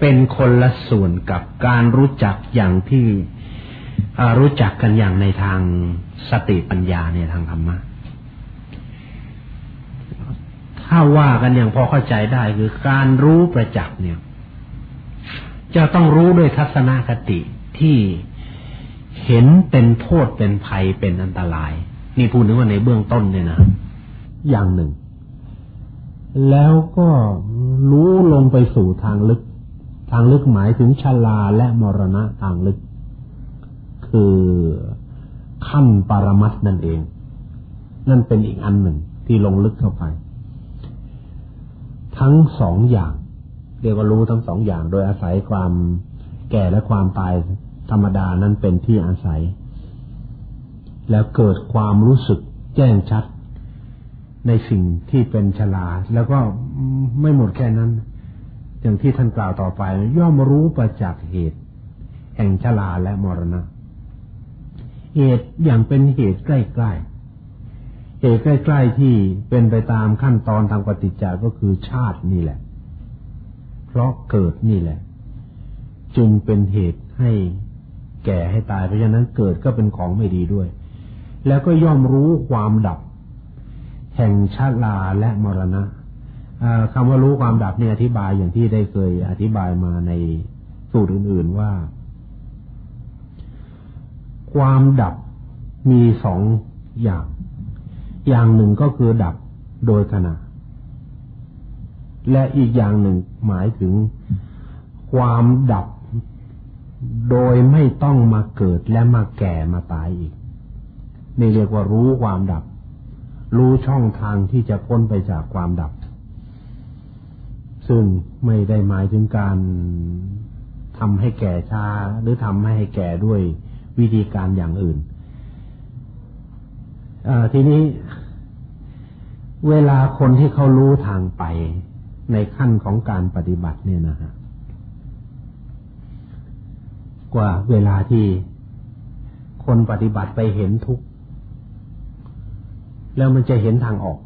เป็นคนละส่วนกับการรู้จักอย่างที่รู้จักกันอย่างในทางสติปัญญาในทางธรรมะถ้าว่ากันอย่างพอเข้าใจได้คือการรู้ประจักษ์เนี่ย จะต้องรู้ด้วยทัศนคติที่ เห็นเป็นโทษเป็นภัยเป็นอันตราย นี่พูดถึงว่าในเบื้องต้นเนี่ยนะ อย่างหนึ่ง แล้วก็รู้ลงไปสู่ทางลึก ทางลึกหมายถึงชลาและมรณะทางลึก คือขั้นปรมัตนั่นเอง นั่นเป็นอีกอันหนึ่งที่ลงลึกเข้าไป ทั้งสองอย่าง เรียกว่ารู้ทั้งสองอย่าง โดยอาศัยความแก่และความตาย ธรรมดานั้นเป็นที่อาศัย แล้วเกิดความรู้สึกแจ้งชัด ในสิ่งที่เป็นชลาแล้วก็ไม่หมดแค่นั้น อย่างที่ท่านกล่าวต่อไป ย่อมรู้ประจักษ์เหตุ แห่งชลาและมรณะ เหตุอย่างเป็นเหตุใกล้ๆเหตุใกล้ ๆที่เป็นไปตามขั้นตอนทางปฏิจจาก็คือชาตินี่แหละ เพราะเกิดนี่แหละ จึงเป็นเหตุให้ แก่ให้ตายเพราะฉะนั้นเกิดก็เป็นของไม่ดีด้วย แล้วก็ย่อมรู้ความดับ แห่งชาลาและมรณะคำว่ารู้ความดับเนี่ยอธิบายอย่างที่ได้เคยอธิบายมาในสูตรอื่น ๆว่า ความดับมีสองอย่าง อย่างหนึ่งก็คือดับโดยขณะ และอีกอย่างหนึ่งหมายถึงความดับ โดยไม่ต้องมาเกิดและมาแก่มาตายอีก นี่เรียกว่ารู้ความดับ รู้ช่องทางที่จะพ้นไปจากความดับ ซึ่งไม่ได้หมายถึงการทำให้แก่ช้า หรือทำให้แก่ด้วยวิธีการอย่างอื่นทีนี้เวลาคนที่เขารู้ทางไปในขั้นของการปฏิบัติเนี่ยนะฮะ กว่าเวลาที่คนปฏิบัติไปเห็นทุกข์แล้วมันจะเห็นทางออก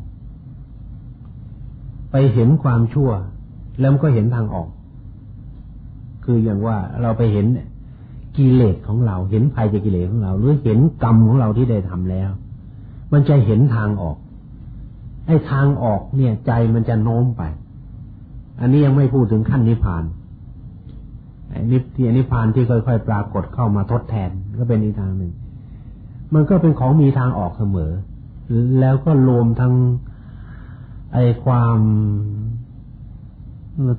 ไปเห็นความชั่ว แล้วมันก็เห็นทางออก คืออย่างว่าเราไปเห็นกิเลสของเราเห็นภัยจากกิเลสของเรา หรือเห็นกรรมของเราที่ได้ทำแล้ว มันจะเห็นทางออกไอ้ทางออกเนี่ย ใจมันจะโน้มไป อันนี้ยังไม่พูดถึงขั้นนิพพาน นิพที่นิพพานที่ค่อยๆ ปรากฏเข้ามาทดแทนก็เป็นอีกทางหนึ่ง มันก็เป็นของมีทางออกเสมอ แล้วก็รวมทั้งไอ้ความ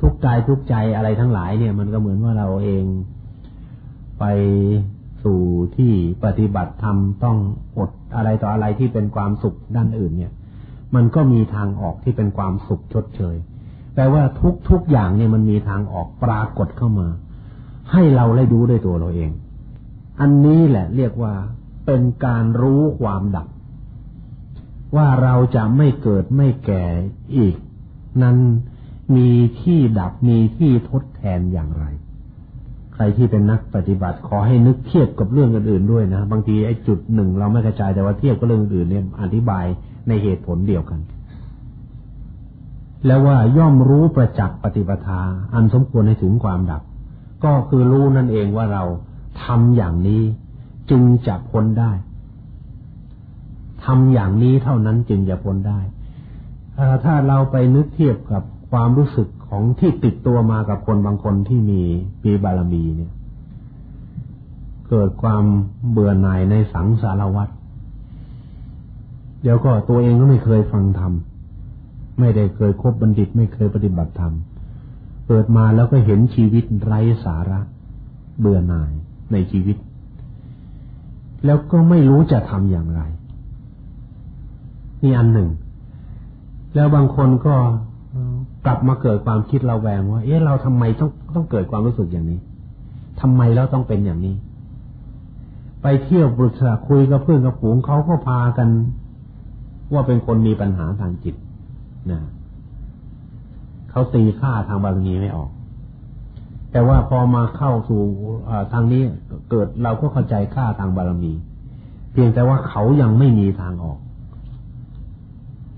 ทุกข์ใจทุกข์ใจอะไรทั้งหลายเนี่ย มันก็เหมือนว่าเราเองไปสู่ที่ปฏิบัติธรรมต้องอดอะไรต่ออะไรที่เป็นความสุขด้านอื่น เนี่ย มันก็มีทางออกที่เป็นความสุขชดเชยแปลว่าทุกทุกอย่างเนี่ยมันมีทางออกปรากฏเข้ามา ให้เราได้ดูด้วยตัวเราเอง อันนี้แหละเรียกว่าเป็นการรู้ความดับ ว่าเราจะไม่เกิดไม่แก่อีก นั้นมีที่ดับมีที่ทดแทนอย่างไร ใครที่เป็นนักปฏิบัติขอให้นึกเทียบกับเรื่องอื่นๆด้วยนะ บางทีไอ้จุดหนึ่งเราไม่กระจายแต่ว่าเทียบกับเรื่องอื่นเนี่ยอธิบายในเหตุผลเดียวกัน แล้วว่าย่อมรู้ประจักษ์ปฏิปทา อันสมควรให้ถึงความดับ ก็คือรู้นั่นเองว่าเราทำอย่างนี้จึงจะพ้นได้ทำอย่างนี้เท่านั้นจึงจะพ้นได้ถ้าเราไปนึกเทียบกับความรู้สึกของที่ติดตัวมากับคนบางคนที่มีปีบารมีเนี่ย เกิดความเบื่อหน่ายในสังสารวัฏเดี๋ยวก็ตัวเองก็ไม่เคยฟังธรรมไม่ได้เคยคบบัณฑิต ไม่เคยปฏิบัติธรรม เกิดมาแล้วก็เห็นชีวิตไร้สาระ เบื่อหน่ายในชีวิต แล้วก็ไม่รู้จะทำอย่างไร นี่อันหนึ่ง แล้วบางคนก็กลับมาเกิดความคิดเราแวงว่า เอ๊ะเราทำไมต้องต้องเกิดความรู้สึกอย่างนี้ทำไมเราต้องเป็นอย่างนี้ ไปเที่ยวปรึกษาคุยกับเพื่อนกับฝูงเขาก็พากัน ว่าเป็นคนมีปัญหาทางจิตนะ เขาตีค่าทางบารมีไม่ออก แต่ว่าพอมาเข้าสู่ทางนี้เกิดเราก็เข้าใจค่าทางบารมี เพียงแต่ว่าเขายังไม่มีทางออก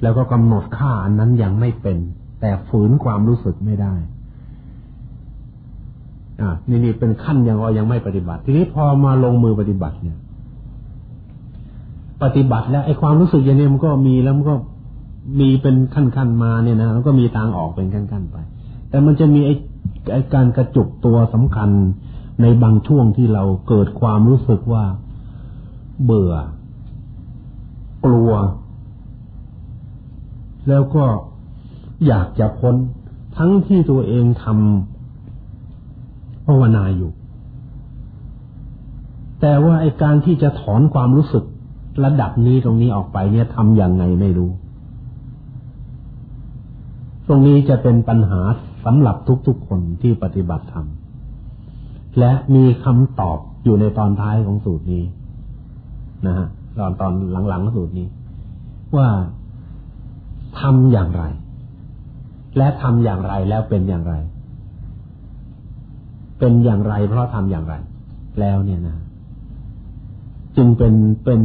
แล้วก็กำหนดค่าอันนั้นยังไม่เป็น แต่ฝืนความรู้สึกไม่ได้อ่านี่นี่เป็นขั้นยังว่ายังไม่ปฏิบัติ ทีนี้พอมาลงมือปฏิบัติเนี่ย ปฏิบัติแล้วไอ้ความรู้สึกอย่างนี้มันก็มีแล้วมันก็ มีเป็นขั้นๆมาเนี่ยนะแล้วก็มีทางออกเป็นขั้นๆไป แต่มันจะมีไอ้ไอ้การกระจุกตัวสำคัญในบางช่วงที่เราเกิดความรู้สึกว่า เบื่อ กลัว แล้วก็อยากจะพ้น ทั้งที่ตัวเองทำภาวนาอยู่ แต่ว่าไอ้การที่จะถอนความรู้สึกระดับนี้ตรงนี้ออกไปเนี่ยทำอย่างไงไม่รู้ ตรงนี้จะเป็นปัญหาสำหรับทุกๆคนที่ปฏิบัติธรรม และมีคำตอบอยู่ในตอนท้ายของสูตรนี้นะฮะตอนตอนหลังๆสูตรนี้ ว่าทำอย่างไร และทำอย่างไรแล้วเป็นอย่างไร เป็นอย่างไร เพราะทำอย่างไร แล้วเนี่ยนะ จึงเป็นเป็น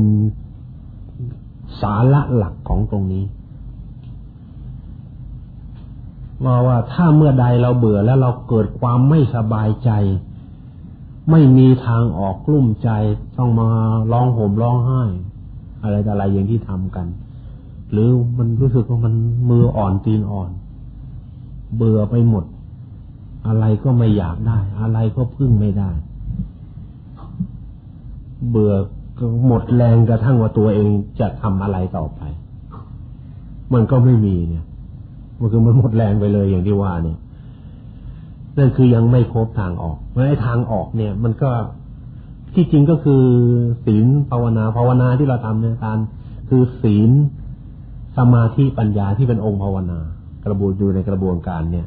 สาระหลักของตรงนี้ ว่าว่าถ้าเมื่อใดเราเบื่อแล้วเราเกิดความไม่สบายใจ ไม่มีทางออกกลุ้มใจต้องมาร้องโหมร้องไห้ อะไรแต่อะไรอย่างที่ทำกัน หรือมันรู้สึกว่ามันมืออ่อนตีนอ่อน เบื่อไปหมด อะไรก็ไม่อยากได้ อะไรก็พึ่งไม่ได้ เบื่อหมดแรงกระทั่งว่าตัวเองจะทำอะไรต่อไป มันก็ไม่มีเนี่ย มันคือมันหมดแรงไปเลยอย่างที่ว่าเนี่ยนั่นคือยังไม่ครบทางออกเพราะไอ้ทางออกเนี่ย มันก็ที่จริงก็คือศีลภาวนาภาวนาที่เราทำเนี่ยการคือศีลสมาธิปัญญาที่เป็นองค์ภาวนากระบวนอยู่ในกระบวนการเนี่ย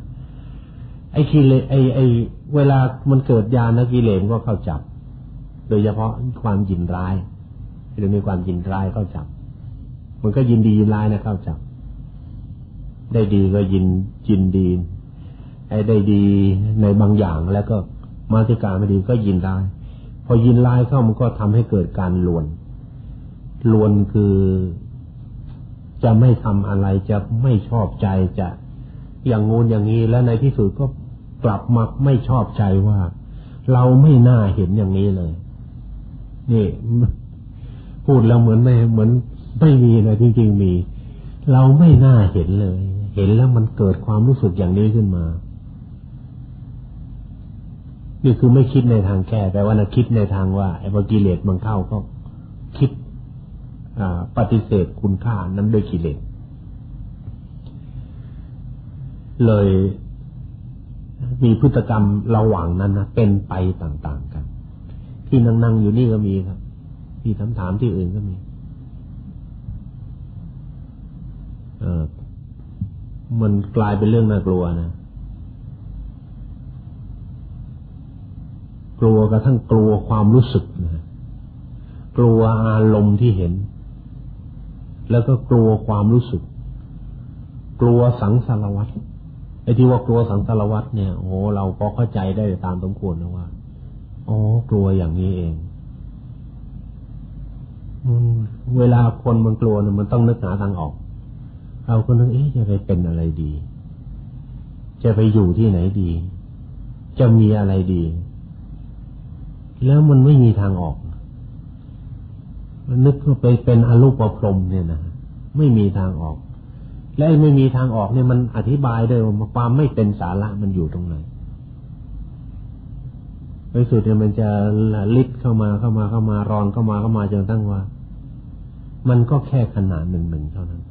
ไอ้กิเลไอ้ไอ้เวลามันเกิดญาณกิเลสก็เข้าจับ โดยเฉพาะความยินร้ายหรือมีความยินร้ายเข้าจับ มันก็ยินดียินร้ายนะเข้าจับ ได้ดีก็ยินยินดีไอ้ได้ดีในบางอย่างแล้วก็มาติการไม่ดีก็ยินได้ พอยินร้ายเข้ามันก็ทำให้เกิดการลวนลวนคือจะไม่ทำอะไรจะไม่ชอบใจจะอย่างงูนอย่างนี้แล้วในที่สุดก็กลับมาไม่ชอบใจว่า เราไม่น่าเห็นอย่างนี้เลย นี่พูดแล้วเหมือนไม่เหมือนไม่มีนะจริง ๆ มี เราไม่น่าเห็นเลย เห็นแล้วมันเกิดความรู้สึกอย่างนี้ขึ้นมา นี่คือไม่คิดในทางแก้แต่ว่านะคิดในทางว่าไอ้พอกิเลสมันเข้าก็คิดปฏิเสธคุณค่านั้นด้วยกิเลสเลยมีพฤติกรรมระหว่างนั้นนะเป็นไปต่าง ๆ กัน ที่นั่งๆอยู่นี่ก็มีครับ ที่ถามถามที่อื่นก็มีเออ มันกลายเป็นเรื่องน่ากลัวนะ กลัวกระทั่งกลัวความรู้สึกนะกลัวอารมณ์ที่เห็น แล้วก็กลัวความรู้สึก กลัวสังสารวัตรไอ้ที่ว่ากลัวสังสารวัตรเนี่ยโอ้เราก็เข้าใจได้ตามสมควรนะว่าอ๋อกลัวอย่างนี้เองเวลาคนมันกลัวเนี่ยมันต้องนึกหาทางออก เราก็นึกเอ๊ะจะไปเป็นอะไรดี จะไปอยู่ที่ไหนดี จะมีอะไรดี แล้วมันไม่มีทางออก มันนึกว่าไปเป็นอรูปประพรมเนี่ยนะไม่มีทางออก และไม่มีทางออกเนี่ยมันอธิบายได้ว่าความไม่เป็นสาระมันอยู่ตรงไหนในสุดเนี่ยมันจะลิดเข้ามาเข้ามาเข้ามารอนเข้ามาเข้ามาจนตั้งว่า มันก็แค่ขนาดหนึ่งหนึ่งเท่านั้น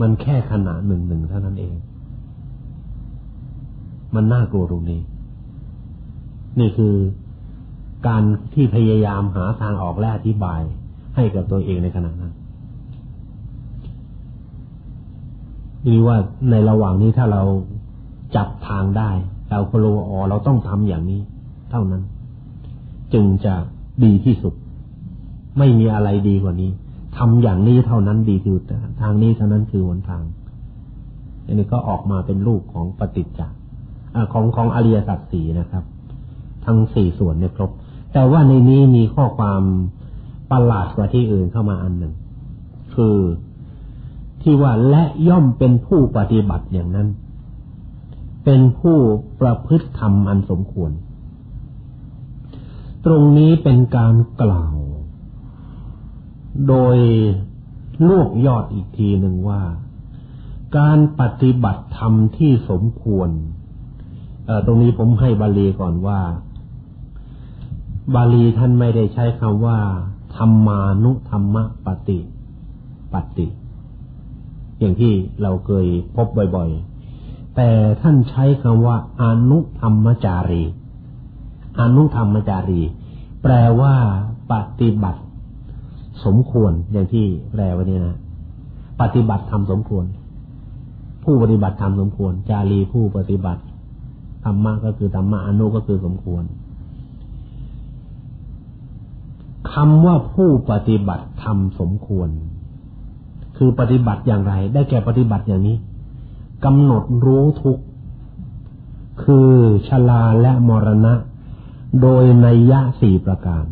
มันแค่ขณะหนึ่งหนึ่งเท่านั้นเอง มันน่ากลัวตรงนี้ นี่คือการที่พยายามหาทางออกและอธิบายให้กับตัวเองในขณะนั้นนี่ว่าในระหว่างนี้ถ้าเราจับทางได้ เราก็รู้อ๋อเราต้องทำอย่างนี้ เท่านั้น จึงจะดีที่สุด ไม่มีอะไรดีกว่านี้ ทำอย่างนี้เท่านั้นดีที่สุดทางนี้เท่านั้นคือหนทาง อันนี้ก็ออกมาเป็นรูปของปฏิจจ์ของของอริยสัจสี่นะครับ ทั้งสี่ส่วนเนี่ยครบ แต่ว่าในนี้มีข้อความประหลาดกว่าที่อื่นเข้ามาอันหนึ่ง คือที่ว่าและย่อมเป็นผู้ปฏิบัติอย่างนั้น เป็นผู้ประพฤติธรรมอันสมควร ตรงนี้เป็นการกล่าว โดยลวกยอดอีกทีหนึ่งว่า การปฏิบัติธรรมที่สมควรตรงนี้ผมให้บาลีก่อนว่า บาลีท่านไม่ได้ใช้คำว่า ธรรมานุธรรมปฏิปฏิ อย่างที่เราเคยพบบ่อยๆ แต่ท่านใช้คำว่าอนุธรรมจารีอนุธรรมจารี แปลว่า ปฏิบัติ สมควรอย่างที่แปลไว้นี่นะปฏิบัติทำสมควร ผู้ปฏิบัติทำสมควร จารีผู้ปฏิบัติธรรมะก็คือธรรมะอนุก็คือสมควรคำว่าผู้ปฏิบัติทำสมควร คือปฏิบัติอย่างไร ได้แก่ปฏิบัติอย่างนี้กำหนดรู้ทุกคือชลาและมรณะ โดยในยะสี่ประการ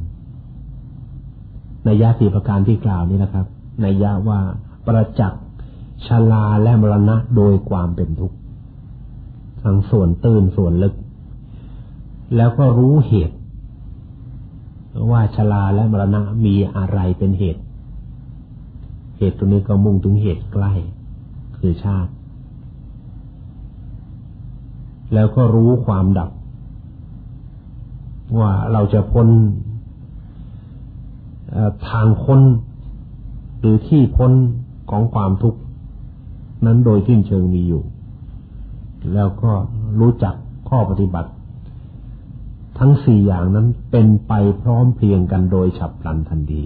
ในยะสี่ประการที่กล่าวนี้นะครับ ในยะว่าประจักษ์ชลาและมรณะโดยความเป็นทุกข์ทั้งส่วนตื่นส่วนลึก แล้วก็รู้เหตุ ว่าชลาและมรณะมีอะไรเป็นเหตุ เหตุตรงนี้ก็มุ่งถึงเหตุใกล้ คือชาติ แล้วก็รู้ความดับ ว่าเราจะพ้น ทางพ้นหรือที่พ้นของความทุกข์นั้นโดยทิ้นเชิงมีอยู่ แล้วก็รู้จักข้อปฏิบัติ ทั้งสี่อย่างนั้นเป็นไปพร้อมเพรียงกันโดยฉับพลันทันที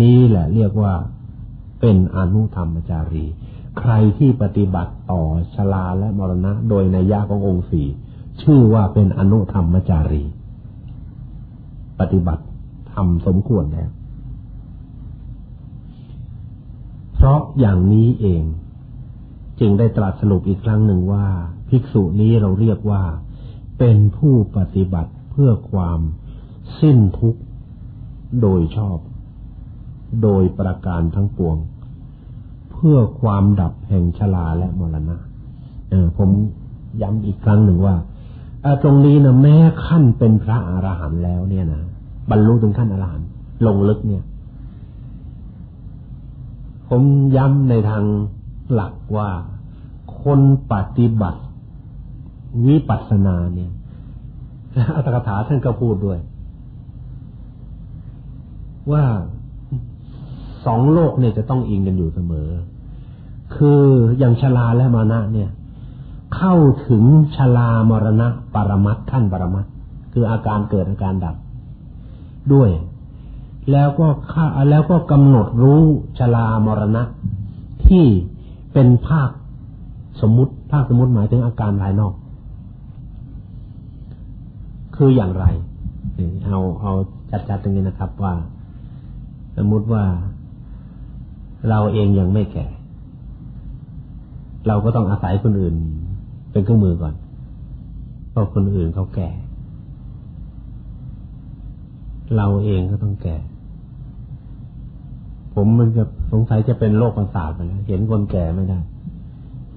นี้แหละเรียกว่าเป็นอนุธรรมจารี ใครที่ปฏิบัติต่อชลาและมรณะ โดยในยาขององค์สี่ชื่อว่าเป็นอนุธรรมจารี ปฏิบัติ ทำสมควรแล้ว เพราะอย่างนี้เอง จึงได้ตรัสสรุปอีกครั้งหนึ่งว่า ภิกษุนี้เราเรียกว่า เป็นผู้ปฏิบัติเพื่อความสิ้นทุกข์โดยชอบ โดยประการทั้งปวง เพื่อความดับแห่งชลาและมรณะผมย้ำอีกครั้งหนึ่งว่าตรงนี้นะแม้ขั้นเป็นพระอรหันต์แล้วเนี่ยนะ บรรลุถึงขั้นอรหันต์ลงลึกเนี่ย ผมย้ำในทางหลักว่า คนปฏิบัติวิปัสสนาเนี่ยอัตถกถาท่านก็พูดด้วย ว่าสองโลกเนี่ยจะต้องอิงกันอยู่เสมอ คืออย่างชลาและมรณะเนี่ย เข้าถึงชลามรณะปรมัตขั้นปรมัตคืออาการเกิดอาการดับ ด้วย แล้วก็ข้าแล้วก็กำหนดรู้ชลามรณะ ที่เป็นภาคสมมุติ ภาคสมมุติหมายถึงอาการภายนอก คืออย่างไร เอาเอาจัดๆตรงนี้นะครับว่า สมมุติว่าเราเองยังไม่แก่ เราก็ต้องอาศัยคนอื่น เป็นเครื่องมือก่อนเพราะคนอื่นเขาแก่ เราเองก็ต้องแก่ ผมมันจะสงสัยจะเป็นโรคประสาทไปแล้วเห็นคนแก่ไม่ได้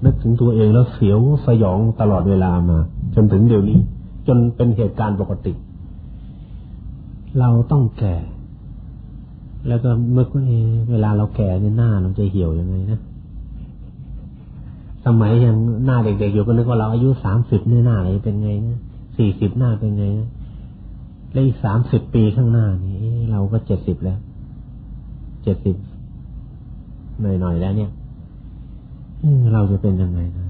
นึกถึงตัวเองแล้วเสียวสยองตลอดเวลามา จนถึงเดี๋ยวนี้ จนเป็นเหตุการณ์ปกติ เราต้องแก่ แล้วก็เมื่อเวลาเราแก่เนี่ยหน้าเราจะเหี่ยวยังไงนะสมัยยังหน้าเด็กๆอยู่ก็นึกว่าเราอายุสามสิบเนี่ยหน้าอะไรเป็นไงนะสี่สิบหน้าเป็นไงนะ แล้วอีกสามสิบปีข้างหน้านี่เราก็เจ็ดสิบแล้ว เจ็ดสิบหน่อยๆแล้วเนี่ยเราจะเป็นยังไงนะ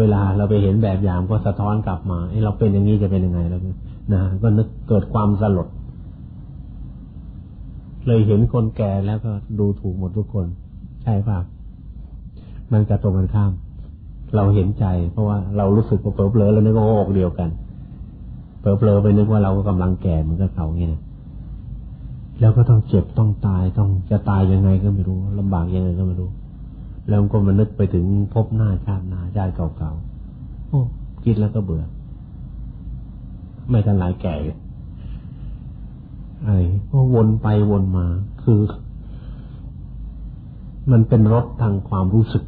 เวลาเราไปเห็นแบบอย่างก็สะท้อนกลับมาไอ้เราเป็นอย่างนี้จะเป็นยังไงแล้วนะก็นึกเกิดความสลด เลยเห็นคนแก่แล้วก็ดูถูกหมดทุกคน ใช่ป่ะมันจะตรงกันข้าม เราเห็นใจ เพราะว่าเรารู้สึกเผลอเผลอแล้วนึกว่าอกเดียวกัน เผลอเผลอไปนึกว่าเราก็กำลังแก่เหมือนกับเขาเนี่ยแล้วก็ต้องเจ็บต้องตายต้องจะตายยังไงก็ไม่รู้ลำบากยังไงก็ไม่รู้ แล้วก็มานึกไปถึงพบหน้าชาติหน้าชาติเก่าๆโอ้คิดแล้วก็เบื่อ ไม่ทันหลายแก่อะไรก็วนไปวนมา คือ มันเป็นรถทางความรู้สึก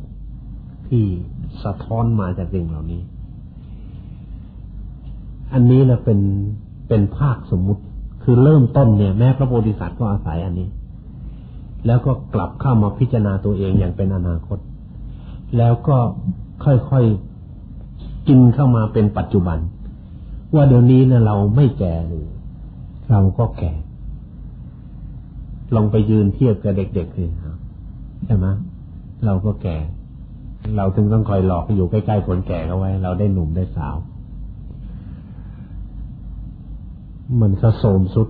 ที่สะท้อนมาจากสิ่งเหล่านี้ อันนี้นะเป็นเป็นภาคสมมุติ คือเริ่มต้นเนี่ย แม้พระโพธิสัตว์ก็อาศัยอันนี้ แล้วก็กลับเข้ามาพิจารณาตัวเองอย่างเป็นอนาคต แล้วก็ค่อยๆกินเข้ามาเป็นปัจจุบัน ว่าเดี๋ยวนี้นะเราไม่แก่หรือเราก็แก่ ลองไปยืนเทียบกับเด็กๆสิครับใช่ไหมเราก็แก่ เราถึงต้องคอยหลอกอยู่ใกล้ๆคนแก่เขาไว้ เราได้หนุ่มได้สาว มันก็โสมสุด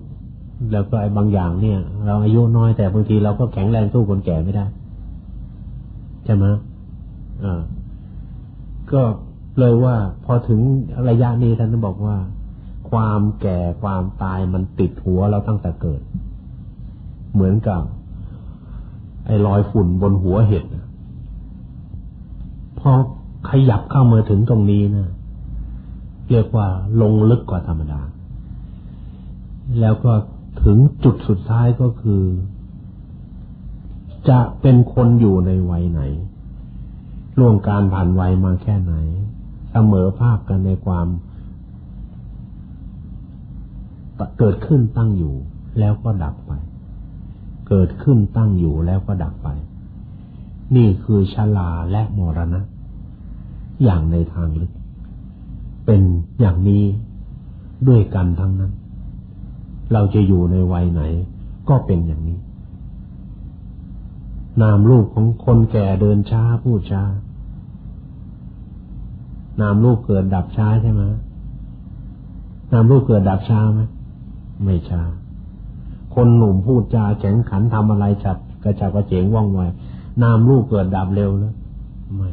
แล้วก็ไอ้บางอย่างเนี่ย เราอายุน้อยแต่บางทีเราก็แข็งแรงสู้คนแก่ไม่ได้ใช่ไหมอ่าก็เลยว่าพอถึงระยะนี้ท่านบอกว่า ความแก่ความตายมันติดหัวเราตั้งแต่เกิด เหมือนกับ ไอ้รอยฝุ่นบนหัวเห็ดพอขยับเข้ามาถึงตรงนี้นะเรียกว่าลงลึกกว่าธรรมดา แล้วก็ถึงจุดสุดท้ายก็คือ จะเป็นคนอยู่ในวัยไหนล่วงการผ่านวัยมาแค่ไหน เสมอภาคกันในความเกิดขึ้นตั้งอยู่ แล้วก็ดับไป เกิดขึ้นตั้งอยู่แล้วก็ดับไป นี่คือชลาและมรณะ อย่างในทางลึก เป็นอย่างนี้ด้วยกันทั้งนั้น เราจะอยู่ในวัยไหน ก็เป็นอย่างนี้ นามรูปของคนแก่เดินช้าพูดช้านามรูปเกิดดับช้าใช่ไหมนามรูปเกิดดับช้าไหมไม่ช้า คนหนุ่มพูดจาแข็งขันทำอะไรจัดกระจับกระเจงว่องไวนามรูปเกิดดับเร็วแล้วไม่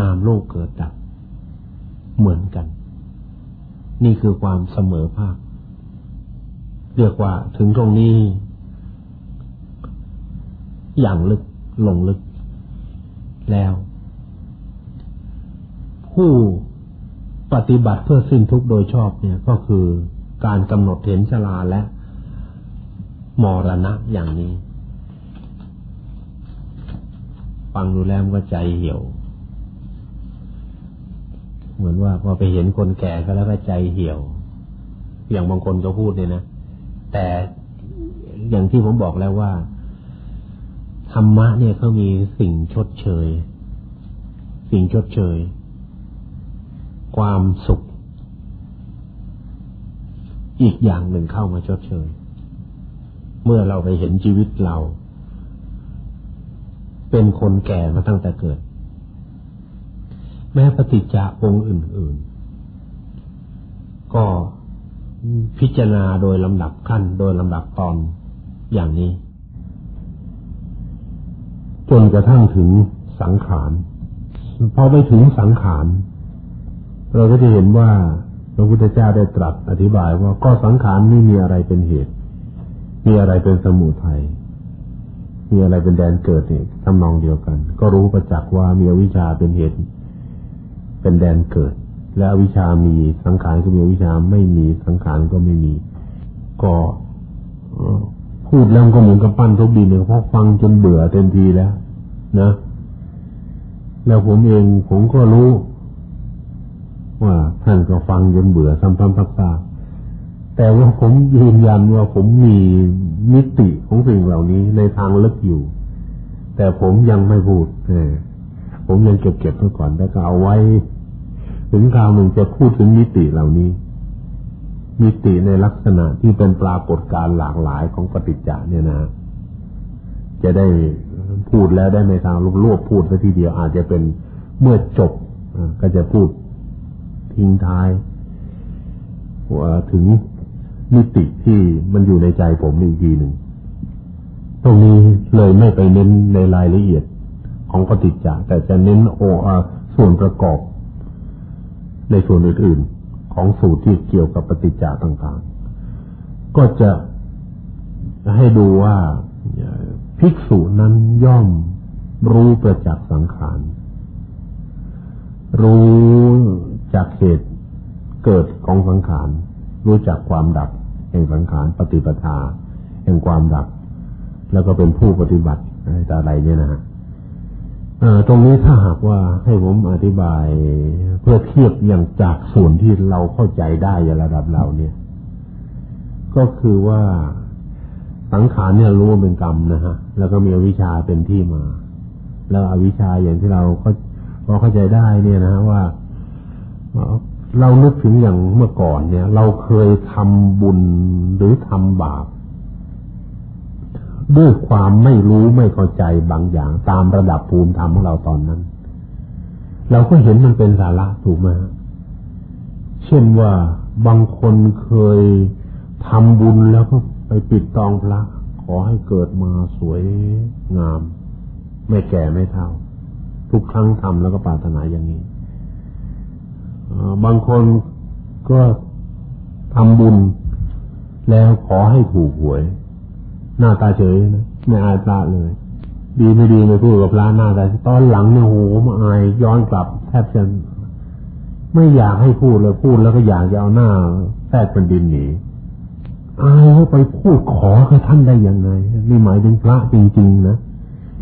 นามรูปเกิดดับ เหมือนกัน นี่คือความเสมอภาค เรียกว่าถึงตรงนี้ อย่างลึกลงลึก แล้ว ผู้ปฏิบัติเพื่อสิ้นทุกข์โดยชอบเนี่ยก็คือการกำหนดเห็นชลาและมรณะอย่างนี้ ฟังดูแล้วก็ใจเหี่ยว เหมือนว่าพอไปเห็นคนแก่ก็แล้วก็ใจเหี่ยว อย่างบางคนก็พูดเนี่ยนะ แต่อย่างที่ผมบอกแล้วว่า ธรรมะเนี่ยเขามีสิ่งชดเชย สิ่งชดเชย ความสุข อีกอย่างหนึ่งเข้ามาชดเชย เมื่อเราไปเห็นชีวิตเรา เป็นคนแก่มาตั้งแต่เกิด แม้ปฏิจจาองค์อื่น ๆ ก็ พิจารณาโดยลำดับขั้น โดยลำดับตอนอย่างนี้ จนกระทั่งถึงสังขารพอไปถึงสังขารเราก็จะเห็นว่าพระพุทธเจ้าได้ตรัสอธิบายว่าก็สังขารไม่มีอะไรเป็นเหตุ มีอะไรเป็นสมุทัยมีอะไรเป็นแดนเกิดเองทำนองเดียวกัน ก็รู้ประจักษ์ว่ามีวิชาเป็นเหตุ เป็นแดนเกิด และอวิชามีสังขารก็มีอวิชาไม่มีสังขารก็ไม่มี ก็พูดแล้วก็เหมือนกับปั้นทุบดินเนี่ยเพราะฟังจนเบื่อเต็มทีแล้วนะ แล้วผมเองผมก็รู้ ว่าท่านก็ฟังจนเบื่อซ้ำๆซักๆแต่ว่าผมยืนยันว่าผมมีมิติของสิ่งเหล่านี้ในทางลึกอยู่ แต่ผมยังไม่พูดผมยังเก็บเก็บไว้ก่อนแล้วก็เอาไว้ ถึงคราวหนึ่งจะพูดถึงมิติเหล่านี้ มิติในลักษณะที่เป็นปรากฏการหลากหลายของปฏิจจาเนี่ยนะ จะได้พูดแล้วได้ในทางรวบพูดซะทีเดียวอาจจะเป็นเมื่อจบก็จะพูดทิ้งท้ายว่าถึงมิติที่มันอยู่ในใจผมอีกทีหนึ่ง ตรงนี้เลยไม่ไปเน้นในรายละเอียดของปฏิจจ์แต่จะเน้นโอส่วนประกอบ ในส่วนอื่นๆ ของสูตรที่เกี่ยวกับปฏิจจ์ต่างๆ ก็จะให้ดูว่าภิกษุนั้นย่อมรู้ประจักษ์สังขาร รู้จากเหตุเกิดของสังขาร รู้จักความดับแห่งสังขารปฏิปทา แห่งความดับ แล้วก็เป็นผู้ปฏิบัติอะไรต่ออะไรเนี่ยนะฮะ ตรงนี้ถ้าหากว่าให้ผมอธิบายเพื่อเทียบอย่างจากส่วนที่เราเข้าใจได้ในระดับเราเนี่ย ก็คือว่าสังขารเนี่ยรู้ว่าเป็นกรรมนะฮะ แล้วก็มีอวิชชาเป็นที่มา แล้วอวิชชาอย่างที่เราเขาพอเข้าใจได้เนี่ยนะว่า เรานึกถึงอย่างเมื่อก่อนเนี่ย เราเคยทำบุญหรือทำบาป ด้วยความไม่รู้ไม่เข้าใจบางอย่าง ตามระดับภูมิธรรมของเราตอนนั้น เราก็เห็นมันเป็นสาระถูกไหมเช่นว่าบางคนเคยทำบุญแล้วก็ไปปิดตองพระขอให้เกิดมาสวยงาม ไม่แก่ไม่เท่า ทุกครั้งทำแล้วก็ปรารถนาอย่างนี้บางคนก็ทำบุญแล้วขอให้ถูกหวย หน้าตาเฉยนะไม่อายพระเลย ดีไม่ดีไม่พูดกับพระหน้าตาตอนหลังเนี่ยโหมาอายย้อนกลับ แทบจะไม่อยากให้พูดเลยพูดแล้วก็อยากจะเอาหน้าแทบเป็นดินหนีอายเขาไปพูดขอกับท่านได้ยังไงนี่หมายถึงพระจริงๆนะ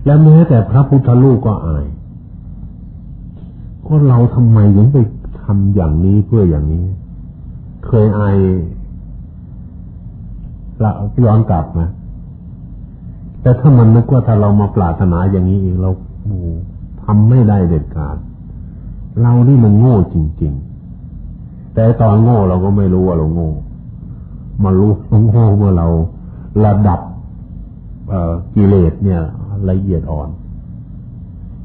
แล้วแม้แต่พระพุทธลูกก็อายก็เราทำไมถึงไปทำอย่างนี้เพื่ออย่างนี้ เคยอายละย้อนกลับม แต่ถ้ามันนึกว่าถ้าเรามาปรารถนาอย่างนี้เองเราโอ้ทำไม่ได้เด็ดขาดเรานี่มันโง่จริง ๆ แต่ตอนโง่เราก็ไม่รู้ว่าเราโง่มารู้เราโง่เมื่อเราระดับกิเลสเนี่ย ละเอียดอ่อน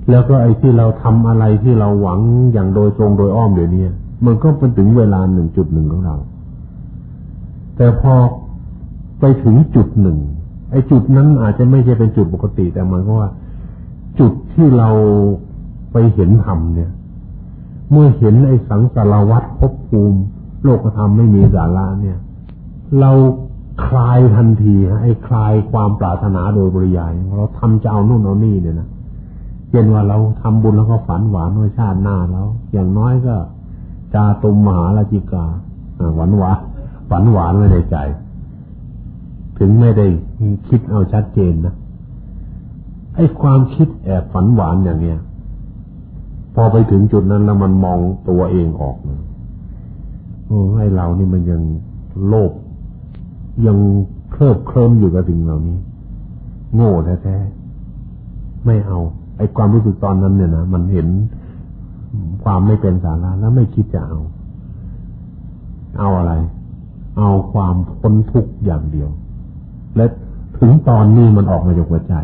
แล้วก็ไอ้ที่เราทำอะไรที่เราหวังอย่างโดยตรงโดยอ้อมเดี๋ยวนี้มันก็เป็นถึงเวลาหนึ่งจุดหนึ่งของเรา แต่พอไปถึงจุดหนึ่ง ไอ้จุดนั้นอาจจะไม่ใช่เป็นจุดปกติ แต่มันก็ว่า จุดที่เราไปเห็นธรรมเนี่ย เมื่อเห็นไอ้สังสารวัตรภพภูมิ โลกธรรมไม่มีสาระเนี่ย เราคลายทันทีฮะไอ้คลายความปรารถนาโดยบริยายเราทำจะเอานู่นเอานี่เนี่ยนะเช่นว่าเราทำบุญแล้วก็ฝันหวานว่าชาติหน้าแล้ว อย่างน้อยก็จาตุมมหาราชิกาหวานหวานฝันหวานไว้ในใจ ถึงไม่ได้คิดเอาชัดเจนนะไอ้ความคิดแอบฝันหวานอย่างเนี้ยพอไปถึงจุดนั้นแล้วมันมองตัวเองออกนะโอ้ให้เรานี่มันยังโลภยังเคลิบเคลิ้มอยู่กับสิ่งเหล่านี้ โง่แท้ๆไม่เอา ไอ้ความรู้สึกตอนนั้นเนี่ยนะมันเห็นความไม่เป็นสาระแล้วไม่คิดจะเอา เอาอะไร เอาความพ้นทุกข์อย่างเดียว และถึงตอนนี้มันออกมาจากหัวใจ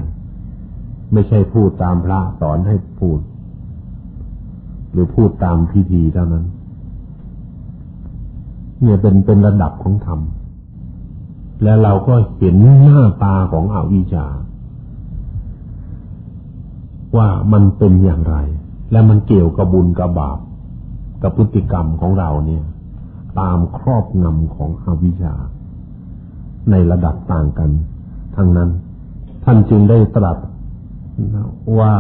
ไม่ใช่พูดตามพระสอนให้พูด หรือพูดตามพิธีเท่านั้น เนี่ยเป็นเป็นระดับของธรรม และเราก็เห็นหน้าตาของอวิชชาว่ามันเป็นอย่างไร และมันเกี่ยวกับบุญกับบาปกับพฤติกรรมของเราเนี่ย ตามครอบงำของอวิชชา ในระดับต่างกัน ทั้งนั้น ท่านจึงได้ตรัสว่า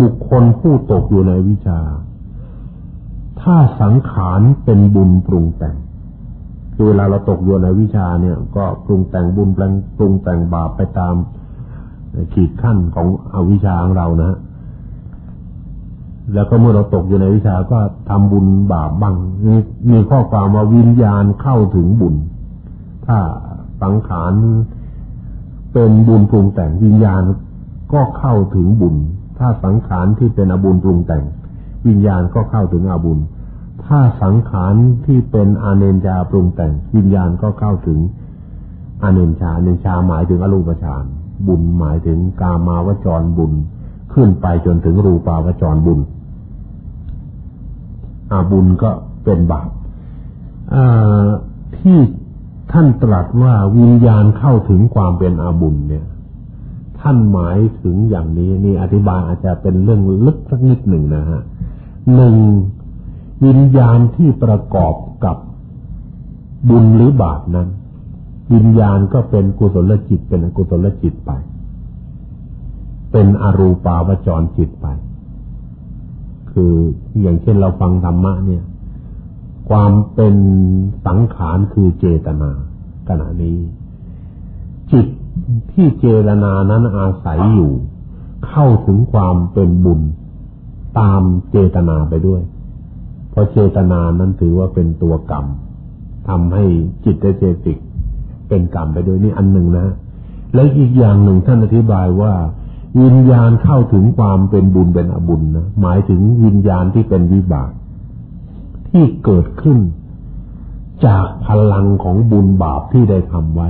บุคคลผู้ตกอยู่ในวิชา ถ้าสังขารเป็นบุญปรุงแต่งคือเวลาเราตกอยู่ในวิชาเนี่ย ก็ปรุงแต่งบุญปรุงแต่งบาปไปตามขีดขั้นของอวิชาของเรานะแล้วก็เมื่อเราตกอยู่ในวิชาก็ทำบุญบาปบ้างมีมีข้อความว่าวิญญาณเข้าถึงบุญ ถ้าสังขารเป็นบุญปรุงแต่งวิญญาณก็เข้าถึงบุญ ถ้าสังขารที่เป็นอบุญปรุงแต่ง วิญญาณก็เข้าถึงอบุญ ถ้าสังขารที่เป็นอาเนญชาปรุงแต่ง วิญญาณก็เข้าถึงอาเนญชาเนญชาหมายถึงอรูปฌานบุญหมายถึงกามาวจรบุญ ขึ้นไปจนถึงรูปาวจรบุญอาบุญก็เป็นบาปที่ ท่านตรัสว่าวิญญาณเข้าถึงความเป็นอาบุญเนี่ย ท่านหมายถึงอย่างนี้นี่อธิบายอาจจะเป็นเรื่องลึกสักนิดหนึ่งนะฮะหนึ่งวิญญาณที่ประกอบกับบุญหรือบาปนั้น วิญญาณก็เป็นกุศลจิตเป็นอกุศลจิตไป เป็นอรูปาวจรจิตไป คืออย่างเช่นเราฟังธรรมะเนี่ย ความเป็นสังขารคือเจตนาขณะนี้ จิตที่เจตนานั้นอาศัยอยู่ เข้าถึงความเป็นบุญตามเจตนาไปด้วย เพราะเจตนานั้นถือว่าเป็นตัวกรรมทำให้จิตเจติก เป็นกรรมไปด้วยนี่อันหนึ่งนะ แล้วอีกอย่างหนึ่งท่านอธิบายว่า วิญญาณเข้าถึงความเป็นบุญเป็นอบุญนะหมายถึงวิญญาณที่เป็นวิบาก ที่เกิดขึ้น จากพลังของบุญบาปที่ได้ทำไว้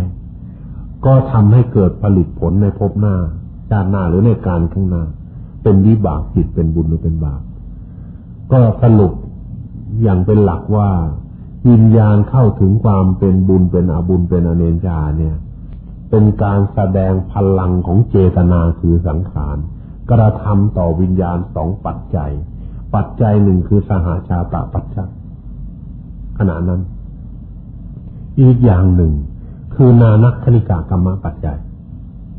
ก็ทำให้เกิดผลิตผลในภพหน้าชาติหน้าหรือในการข้างหน้า เป็นวิบากจิตเป็นบุญหรือเป็นบาป ก็สรุปอย่างเป็นหลักว่าวิญญาณเข้าถึงความเป็นบุญเป็นอบุญเป็นอเนจาเนี่ย เป็นการแสดงพลังของเจตนาคือสังขารกระทำต่อวิญญาณสองปัจจัย ปัจจัยหนึ่งคือสหาชาตะปัจจัยขณะนั้น อีกอย่างหนึ่ง คือนานักคณิกากรรมปัจจัย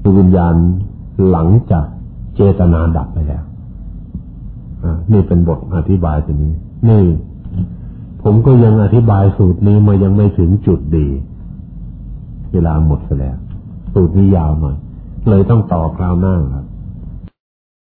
คือวิญญาณหลังจากเจตนาดับไปแล้วนี่เป็นบทอธิบายตรงนี้ นี่ ผมก็ยังอธิบายสูตรนี้มายังไม่ถึงจุดดี เวลาหมดแล้ว สูตรนี้ยาวหน่อย เลยต้องต่อคราวหน้าครับ